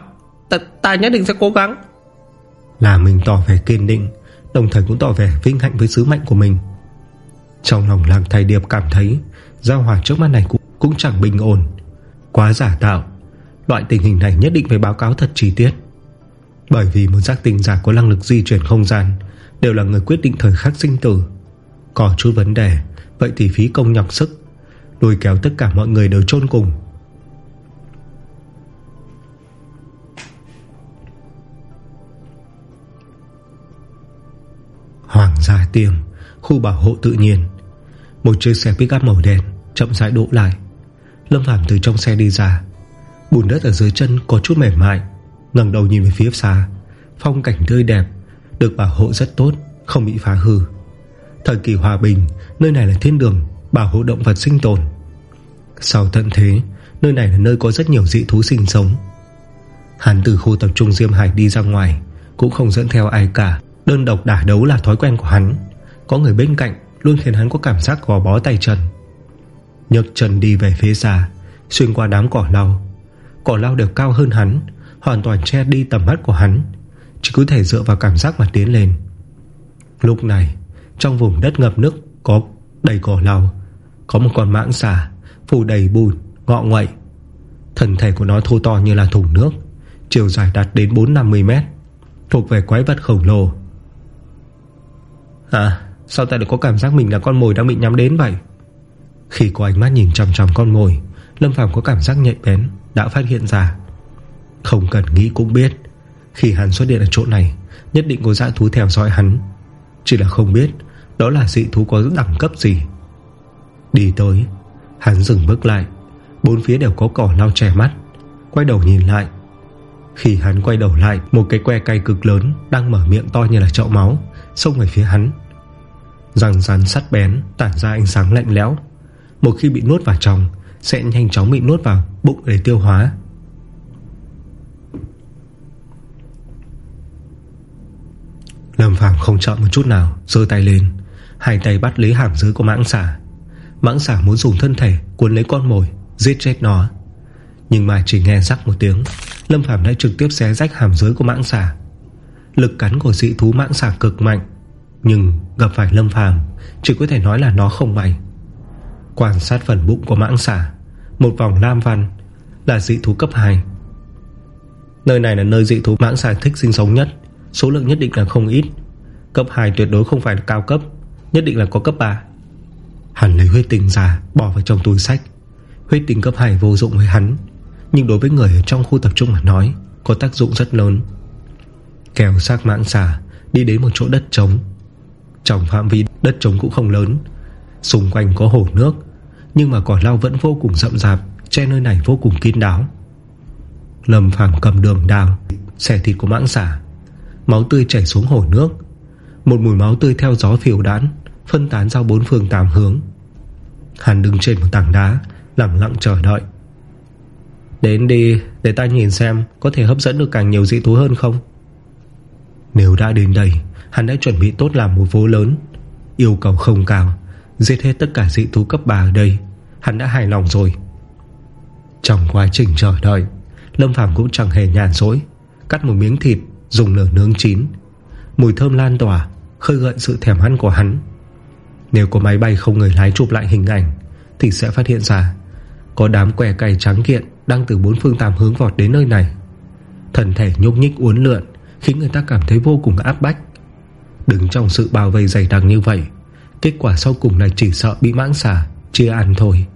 Ta, ta nhất định sẽ cố gắng. Là mình tỏ vẻ kiên định Đồng thời cũng tỏ vẻ vinh hạnh với sứ mệnh của mình. Trong lòng lạc thầy điệp cảm thấy Giao hòa trước mắt này cũng, cũng chẳng bình ổn. Quá giả tạo. Loại tình hình này nhất định phải báo cáo thật chi tiết. Bởi vì một giác tình giả có năng lực di chuyển không gian Đều là người quyết định thời khắc sinh tử có chút vấn đề, Vậy thì phí công nhọc sức Lùi kéo tất cả mọi người đều chôn cùng. Hoàng gia tiêm Khu bảo hộ tự nhiên. Một chiếc xe pick up màu đen Chậm rãi đỗ lại. Lâm Phạm từ trong xe đi ra. Bùn đất ở dưới chân có chút mềm mại, ngẩng đầu nhìn về phía xa. Phong cảnh tươi đẹp, Được bảo hộ rất tốt, Không bị phá hư. Thời kỳ hòa bình, Nơi này là thiên đường, Bảo hộ động vật sinh tồn. Sau tận thế, Nơi này là nơi có rất nhiều dị thú sinh sống. Hắn từ khu tập trung Diêm Hải đi ra ngoài, Cũng không dẫn theo ai cả. Đơn độc đả đấu là thói quen của hắn. Có người bên cạnh luôn khiến hắn có cảm giác gò bó tay chân. Nhật chân đi về phía xa, Xuyên qua đám cỏ lau. Cỏ lau đều cao hơn hắn, Hoàn toàn che đi tầm mắt của hắn. Chỉ có thể dựa vào cảm giác mà tiến lên. Lúc này trong vùng đất ngập nước Có đầy cỏ lau Có một con mãng xà Phủ đầy bùn, ngọ ngoậy Thân thể của nó thô to như là thùng nước Chiều dài đạt đến 4-50 mét Thuộc về quái vật khổng lồ. À Sao ta được có cảm giác mình là con mồi đang bị nhắm đến vậy? Khi có ánh mắt nhìn chầm chầm con mồi Lâm Phàm có cảm giác nhạy bén Đã phát hiện ra. Không cần nghĩ cũng biết Khi hắn xuất hiện ở chỗ này Nhất định có dã thú theo dõi hắn. Chỉ là không biết Đó là dị thú có đẳng cấp gì. Đi tới, Hắn dừng bước lại. Bốn phía đều có cỏ lau trẻ mắt. Quay đầu nhìn lại. Khi hắn quay đầu lại, Một cái que cay cực lớn Đang mở miệng to như là chậu máu, Xông về phía hắn. Răng rắn sắt bén Tản ra ánh sáng lạnh lẽo. Một khi bị nuốt vào trong, Sẽ nhanh chóng bị nuốt vào bụng để tiêu hóa. Lâm Phàm không chọn một chút nào, giơ tay lên. Hai tay bắt lấy hàm dưới của mãng xả Mãng xả muốn dùng thân thể cuốn lấy con mồi, Giết chết nó. Nhưng mà chỉ nghe rắc một tiếng, Lâm Phàm đã trực tiếp xé rách hàm dưới của mãng xả Lực cắn của dị thú mãng xả cực mạnh, Nhưng gặp phải Lâm Phàm, Chỉ có thể nói là nó không may. Quan sát phần bụng của mãng xả Một vòng lam văn Là dị thú cấp 2 Nơi này là nơi dị thú mãng xả thích sinh sống nhất. Số lượng nhất định là không ít. Cấp 2 tuyệt đối không phải là cao cấp, Nhất định là có cấp 3 Hắn lấy huyết tinh ra, Bỏ vào trong túi sách. Huyết tinh cấp 2 vô dụng với hắn, Nhưng đối với người ở trong khu tập trung mà nói, Có tác dụng rất lớn. Kéo xác mãng xà, Đi đến một chỗ đất trống. Trong phạm vi đất trống cũng không lớn, Xung quanh có hồ nước, Nhưng mà cỏ lau vẫn vô cùng rậm rạp, Che nơi này vô cùng kín đáo. Lâm Phàm cầm đường đào, Xẻ thịt của mãng xà. Máu tươi chảy xuống hồ nước. Một mùi máu tươi theo gió phiêu đán Phân tán ra bốn phương tám hướng. Hắn đứng trên một tảng đá, Lặng lặng chờ đợi. Đến đi, để ta nhìn xem Có thể hấp dẫn được càng nhiều dị thú hơn không? Nếu đã đến đây, Hắn đã chuẩn bị tốt làm một vô lớn. Yêu cầu không cao, Giết hết tất cả dị thú cấp 3 ở đây, Hắn đã hài lòng rồi. Trong quá trình chờ đợi, Lâm Phàm cũng chẳng hề nhàn dối Cắt một miếng thịt Dùng lửa nướng chín. Mùi thơm lan tỏa, Khơi gợi sự thèm ăn của hắn. Nếu có máy bay không người lái chụp lại hình ảnh, Thì sẽ phát hiện ra Có đám què cày trắng kiện Đang từ bốn phương tám hướng vọt đến nơi này. Thần thể nhúc nhích uốn lượn, Khiến người ta cảm thấy vô cùng áp bách. Đứng trong sự bao vây dày đặc như vậy, Kết quả sau cùng là chỉ sợ bị mãng xả Chia ăn thôi.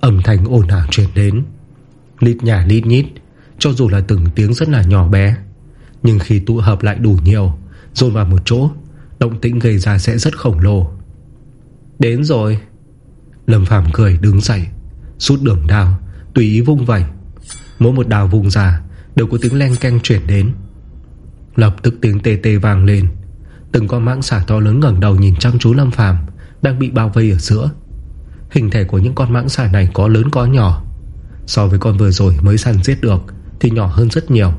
Âm thanh ồn ào truyền đến Lít nhà lít nhít, Cho dù là từng tiếng rất là nhỏ bé nhưng khi tụ hợp lại đủ nhiều, Dồn vào một chỗ, Động tĩnh gây ra sẽ rất khổng lồ. Đến rồi. Lâm Phàm cười đứng dậy, Rút đường đào Tùy ý vung vẩy. Mỗi một đào vùng ra, Đều có tiếng len canh chuyển đến. Lập tức tiếng tê tê vàng lên. Từng con mãng xà to lớn ngẩn đầu nhìn chăm chú Lâm Phàm, Đang bị bao vây ở giữa. Hình thể của những con mãng xà này có lớn có nhỏ. So với con vừa rồi mới săn giết được, Thì nhỏ hơn rất nhiều.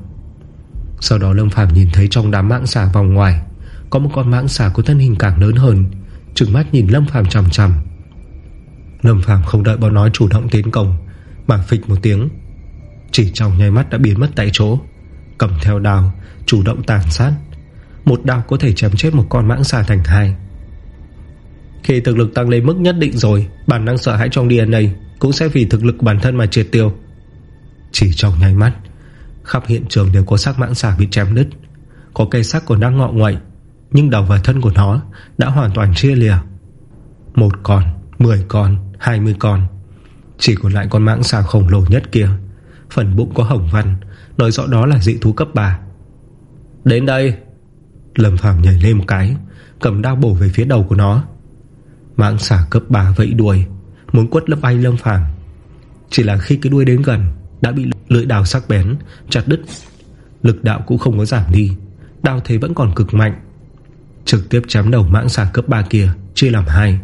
Sau đó Lâm Phàm nhìn thấy trong đám mãng xà vòng ngoài, Có một con mãng xà có thân hình càng lớn hơn, Trừng mắt nhìn Lâm Phàm chằm chằm. Lâm Phàm không đợi bọn nói chủ động tiến công, Mà phịch một tiếng, Chỉ trong nháy mắt đã biến mất tại chỗ, Cầm theo đào Chủ động tàn sát. Một đao có thể chém chết một con mãng xà thành hai. Khi thực lực tăng lên mức nhất định rồi, Bản năng sợ hãi trong DNA Cũng sẽ vì thực lực bản thân mà triệt tiêu. Chỉ trong nháy mắt Khắp hiện trường đều có xác mãng xà bị chém đứt. Có cây xác còn đang ngọ ngoại Nhưng đầu và thân của nó Đã hoàn toàn chia lìa. Một con, mười con, hai mươi con. Chỉ còn lại con mãng xà khổng lồ nhất kia. Phần bụng có hồng văn Nói rõ đó là dị thú cấp 3 Đến đây. Lâm Phàm nhảy lên một cái Cầm đao bổ về phía đầu của nó. Mãng xà cấp 3 vẫy đuôi Muốn quất lấp bay Lâm Phàm. Chỉ là khi cái đuôi đến gần Đã bị lưỡi đào sắc bén Chặt đứt. Lực đạo cũng không có giảm đi Đao thế vẫn còn cực mạnh. Trực tiếp chém đầu mãng xà cấp 3 kia Chia làm hai.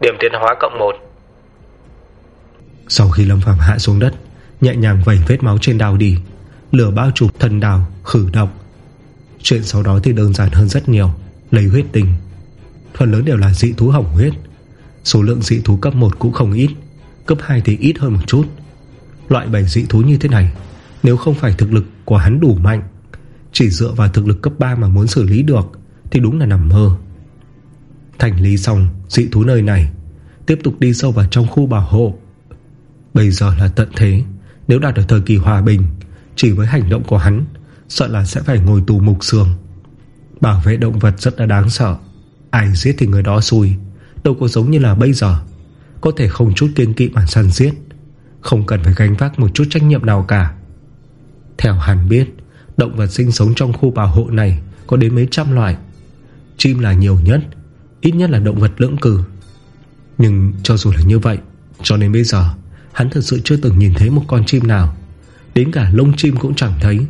Điểm tiến hóa cộng 1 Sau khi Lâm Phàm hạ xuống đất Nhẹ nhàng vẩy vết máu trên đào đi. Lửa bao trùm thân đào khử độc Chuyện sau đó thì đơn giản hơn rất nhiều Lấy huyết tình Phần lớn đều là dị thú hỏng huyết. Số lượng dị thú cấp 1 cũng không ít Cấp 2 thì ít hơn một chút Loại bầy dị thú như thế này. Nếu không phải thực lực của hắn đủ mạnh, Chỉ dựa vào thực lực cấp 3 mà muốn xử lý được, Thì đúng là nằm mơ. Thành lý xong dị thú nơi này, Tiếp tục đi sâu vào trong khu bảo hộ. Bây giờ là tận thế, Nếu đạt được thời kỳ hòa bình, Chỉ với hành động của hắn, Sợ là sẽ phải ngồi tù mục xương Bảo vệ động vật rất là đáng sợ, Ai giết thì người đó xui, Đâu có giống như là bây giờ. Có thể không chút kiên kỵ mà săn giết. Không cần phải gánh vác một chút trách nhiệm nào cả. Theo hắn biết, Động vật sinh sống trong khu bảo hộ này Có đến mấy trăm loại Chim là nhiều nhất, Ít nhất là động vật lưỡng cử. Nhưng cho dù là như vậy, Cho đến bây giờ, Hắn thật sự chưa từng nhìn thấy một con chim nào. Đến cả lông chim cũng chẳng thấy.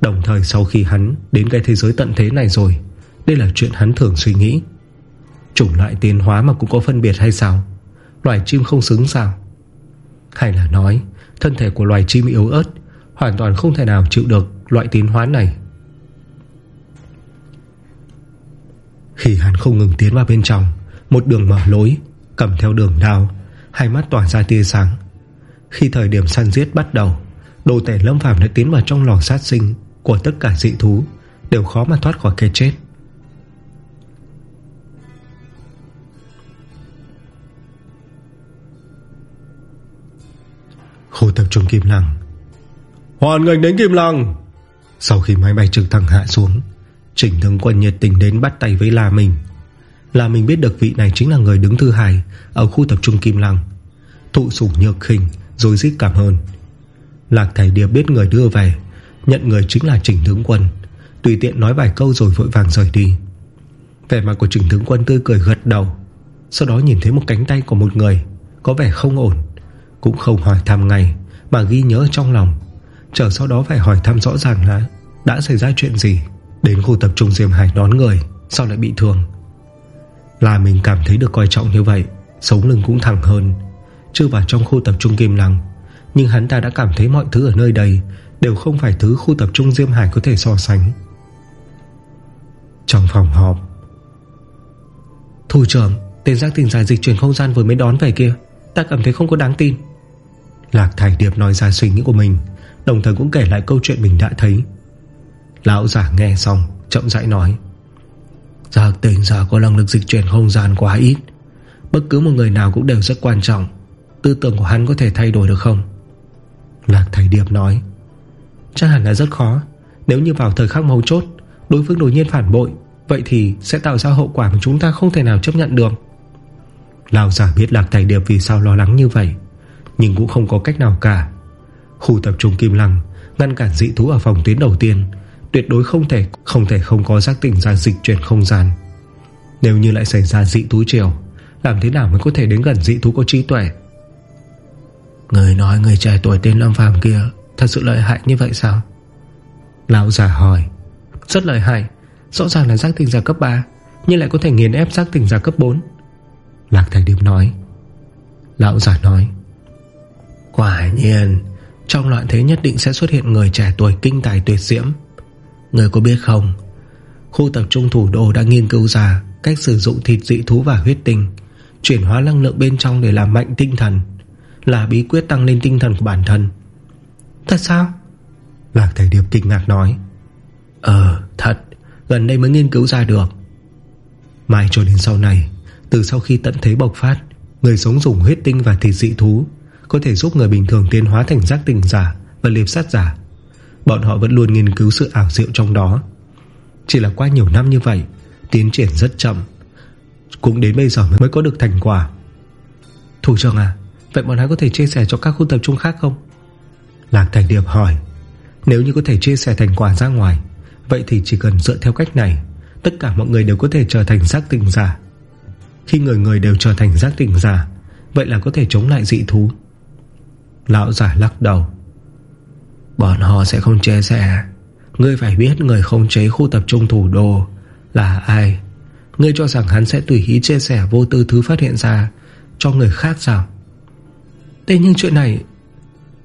Đồng thời sau khi hắn Đến cái thế giới tận thế này rồi, Đây là chuyện hắn thường suy nghĩ. Chủng loại tiến hóa mà cũng có phân biệt hay sao? Loài chim không xứng sao? Hay là nói, Thân thể của loài chim yếu ớt Hoàn toàn không thể nào chịu được loại tiến hóa này. Khi hắn không ngừng tiến vào bên trong, Một đường mở lối, Cầm theo đường đao, Hai mắt tỏa ra tia sáng. Khi thời điểm săn giết bắt đầu, Đồ tể lâm phàm đã tiến vào trong lò sát sinh Của tất cả dị thú, Đều khó mà thoát khỏi cái chết. Khu tập trung Kim Lăng. Hoàn ngành đến Kim Lăng. Sau khi máy bay trực thăng hạ xuống, Trình Thương quân nhiệt tình đến bắt tay với La Minh. La Minh biết được vị này chính là người đứng thứ hai Ở khu tập trung Kim Lăng. Thụ sủng nhược khinh Rồi giết cảm ơn. Lạc Thầy Điệp biết người đưa về, Nhận người chính là Trình Thương quân. Tùy tiện nói vài câu rồi vội vàng rời đi. Vẻ mặt của Trình Thương quân tươi cười gật đầu, Sau đó nhìn thấy một cánh tay của một người, Có vẻ không ổn. Cũng không hỏi thăm ngay. Mà ghi nhớ trong lòng. Chờ sau đó phải hỏi thăm rõ ràng là Đã xảy ra chuyện gì. Đến khu tập trung Diêm Hải đón người, Sao lại bị thương? Là mình cảm thấy được coi trọng như vậy, Sống lưng cũng thẳng hơn. Chưa vào trong khu tập trung Kim Lăng, Nhưng hắn ta đã cảm thấy mọi thứ ở nơi đây Đều không phải thứ khu tập trung Diêm Hải có thể so sánh. Trong phòng họp, Thủ trưởng, Tên giác tình giải dịch chuyển không gian vừa mới đón về kia, Ta cảm thấy không có đáng tin. Lạc Thải Điệp nói ra suy nghĩ của mình, Đồng thời cũng kể lại câu chuyện mình đã thấy. Lão giả nghe xong, Chậm rãi nói Giác tình giả có năng lực dịch chuyển không gian quá ít. Bất cứ một người nào cũng đều rất quan trọng. Tư tưởng của hắn có thể thay đổi được không? Lạc Thải Điệp nói, Chắc hẳn là rất khó. Nếu như vào thời khắc mấu chốt, Đối phương đột nhiên phản bội, Vậy thì sẽ tạo ra hậu quả mà chúng ta không thể nào chấp nhận được. Lão giả biết Lạc Thải Điệp vì sao lo lắng như vậy. Nhưng cũng không có cách nào cả. Khu tập trung Kim Lăng, Ngăn cản dị thú ở phòng tuyến đầu tiên, Tuyệt đối không thể Không thể không có giác tỉnh ra dịch chuyển không gian. Nếu như lại xảy ra dị thú triều, Làm thế nào mới có thể đến gần dị thú có trí tuệ? Người nói người trẻ tuổi tên Lâm Phàm kia Thật sự lợi hại như vậy sao? Lão già hỏi. Rất lợi hại, Rõ ràng là giác tỉnh giả cấp 3 Nhưng lại có thể nghiền ép giác tỉnh giả cấp 4 Lạc Thành Điệp nói. Lão già nói. Quả nhiên, Trong loạn thế nhất định sẽ xuất hiện người trẻ tuổi kinh tài tuyệt diễm. Người có biết không, Khu tập trung thủ đô đã nghiên cứu ra Cách sử dụng thịt dị thú và huyết tinh, Chuyển hóa năng lượng bên trong để làm mạnh tinh thần, Là bí quyết tăng lên tinh thần của bản thân. Thật sao? Lạc thầy Điệp kinh ngạc nói. Ờ thật, Gần đây mới nghiên cứu ra được. Mai cho đến sau này, Từ sau khi tận thế bộc phát, Người sống dùng huyết tinh và thịt dị thú có thể giúp người bình thường tiến hóa thành giác tình giả Và liệp sát giả. Bọn họ vẫn luôn nghiên cứu sự ảo diệu trong đó. Chỉ là qua nhiều năm như vậy, Tiến triển rất chậm. Cũng đến bây giờ mới có được thành quả. Thủ trưởng à Vậy bọn hắn có thể chia sẻ cho các khu tập trung khác không? Lạc Thành Điệp hỏi. Nếu như có thể chia sẻ thành quả ra ngoài, Vậy thì chỉ cần dựa theo cách này, Tất cả mọi người đều có thể trở thành giác tình giả. Khi người người đều trở thành giác tình giả, Vậy là có thể chống lại dị thú. Lão giả lắc đầu. Bọn họ sẽ không chia sẻ. Ngươi phải biết người không chế khu tập trung thủ đô Là ai. Ngươi cho rằng hắn sẽ tùy ý chia sẻ vô tư thứ phát hiện ra Cho người khác sao? Thế nhưng chuyện này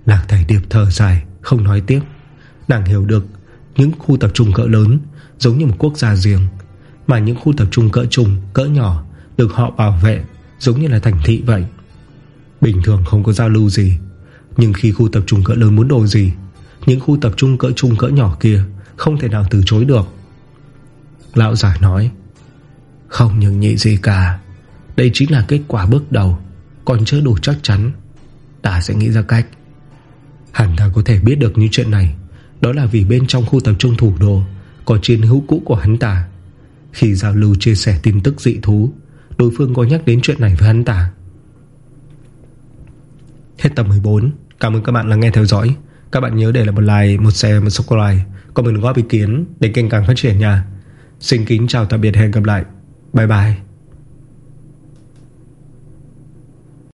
Lạc thầy điệp thở dài Không nói tiếp. Nàng hiểu được những khu tập trung cỡ lớn Giống như một quốc gia riêng Mà những khu tập trung cỡ trung, cỡ nhỏ Được họ bảo vệ Giống như là thành thị vậy. Bình thường không có giao lưu gì. Nhưng khi khu tập trung cỡ lớn muốn đồ gì, Những khu tập trung cỡ trung cỡ nhỏ kia Không thể nào từ chối được. Lão giả nói, Không những nhị gì cả. Đây chính là kết quả bước đầu. Còn chưa đủ chắc chắn, Ta sẽ nghĩ ra cách. Hẳn ta có thể biết được những chuyện này. Đó là vì bên trong khu tập trung thủ đô Có chiến hữu cũ của hắn ta. Khi giao lưu chia sẻ tin tức dị thú, Đối phương có nhắc đến chuyện này với hắn ta. Hết tập 14 Cảm ơn các bạn đã nghe theo dõi. Các bạn nhớ để lại một like, một share, một subscribe Còn mình góp ý kiến để kênh càng phát triển nha. Xin kính chào tạm biệt hẹn gặp lại. Bye bye.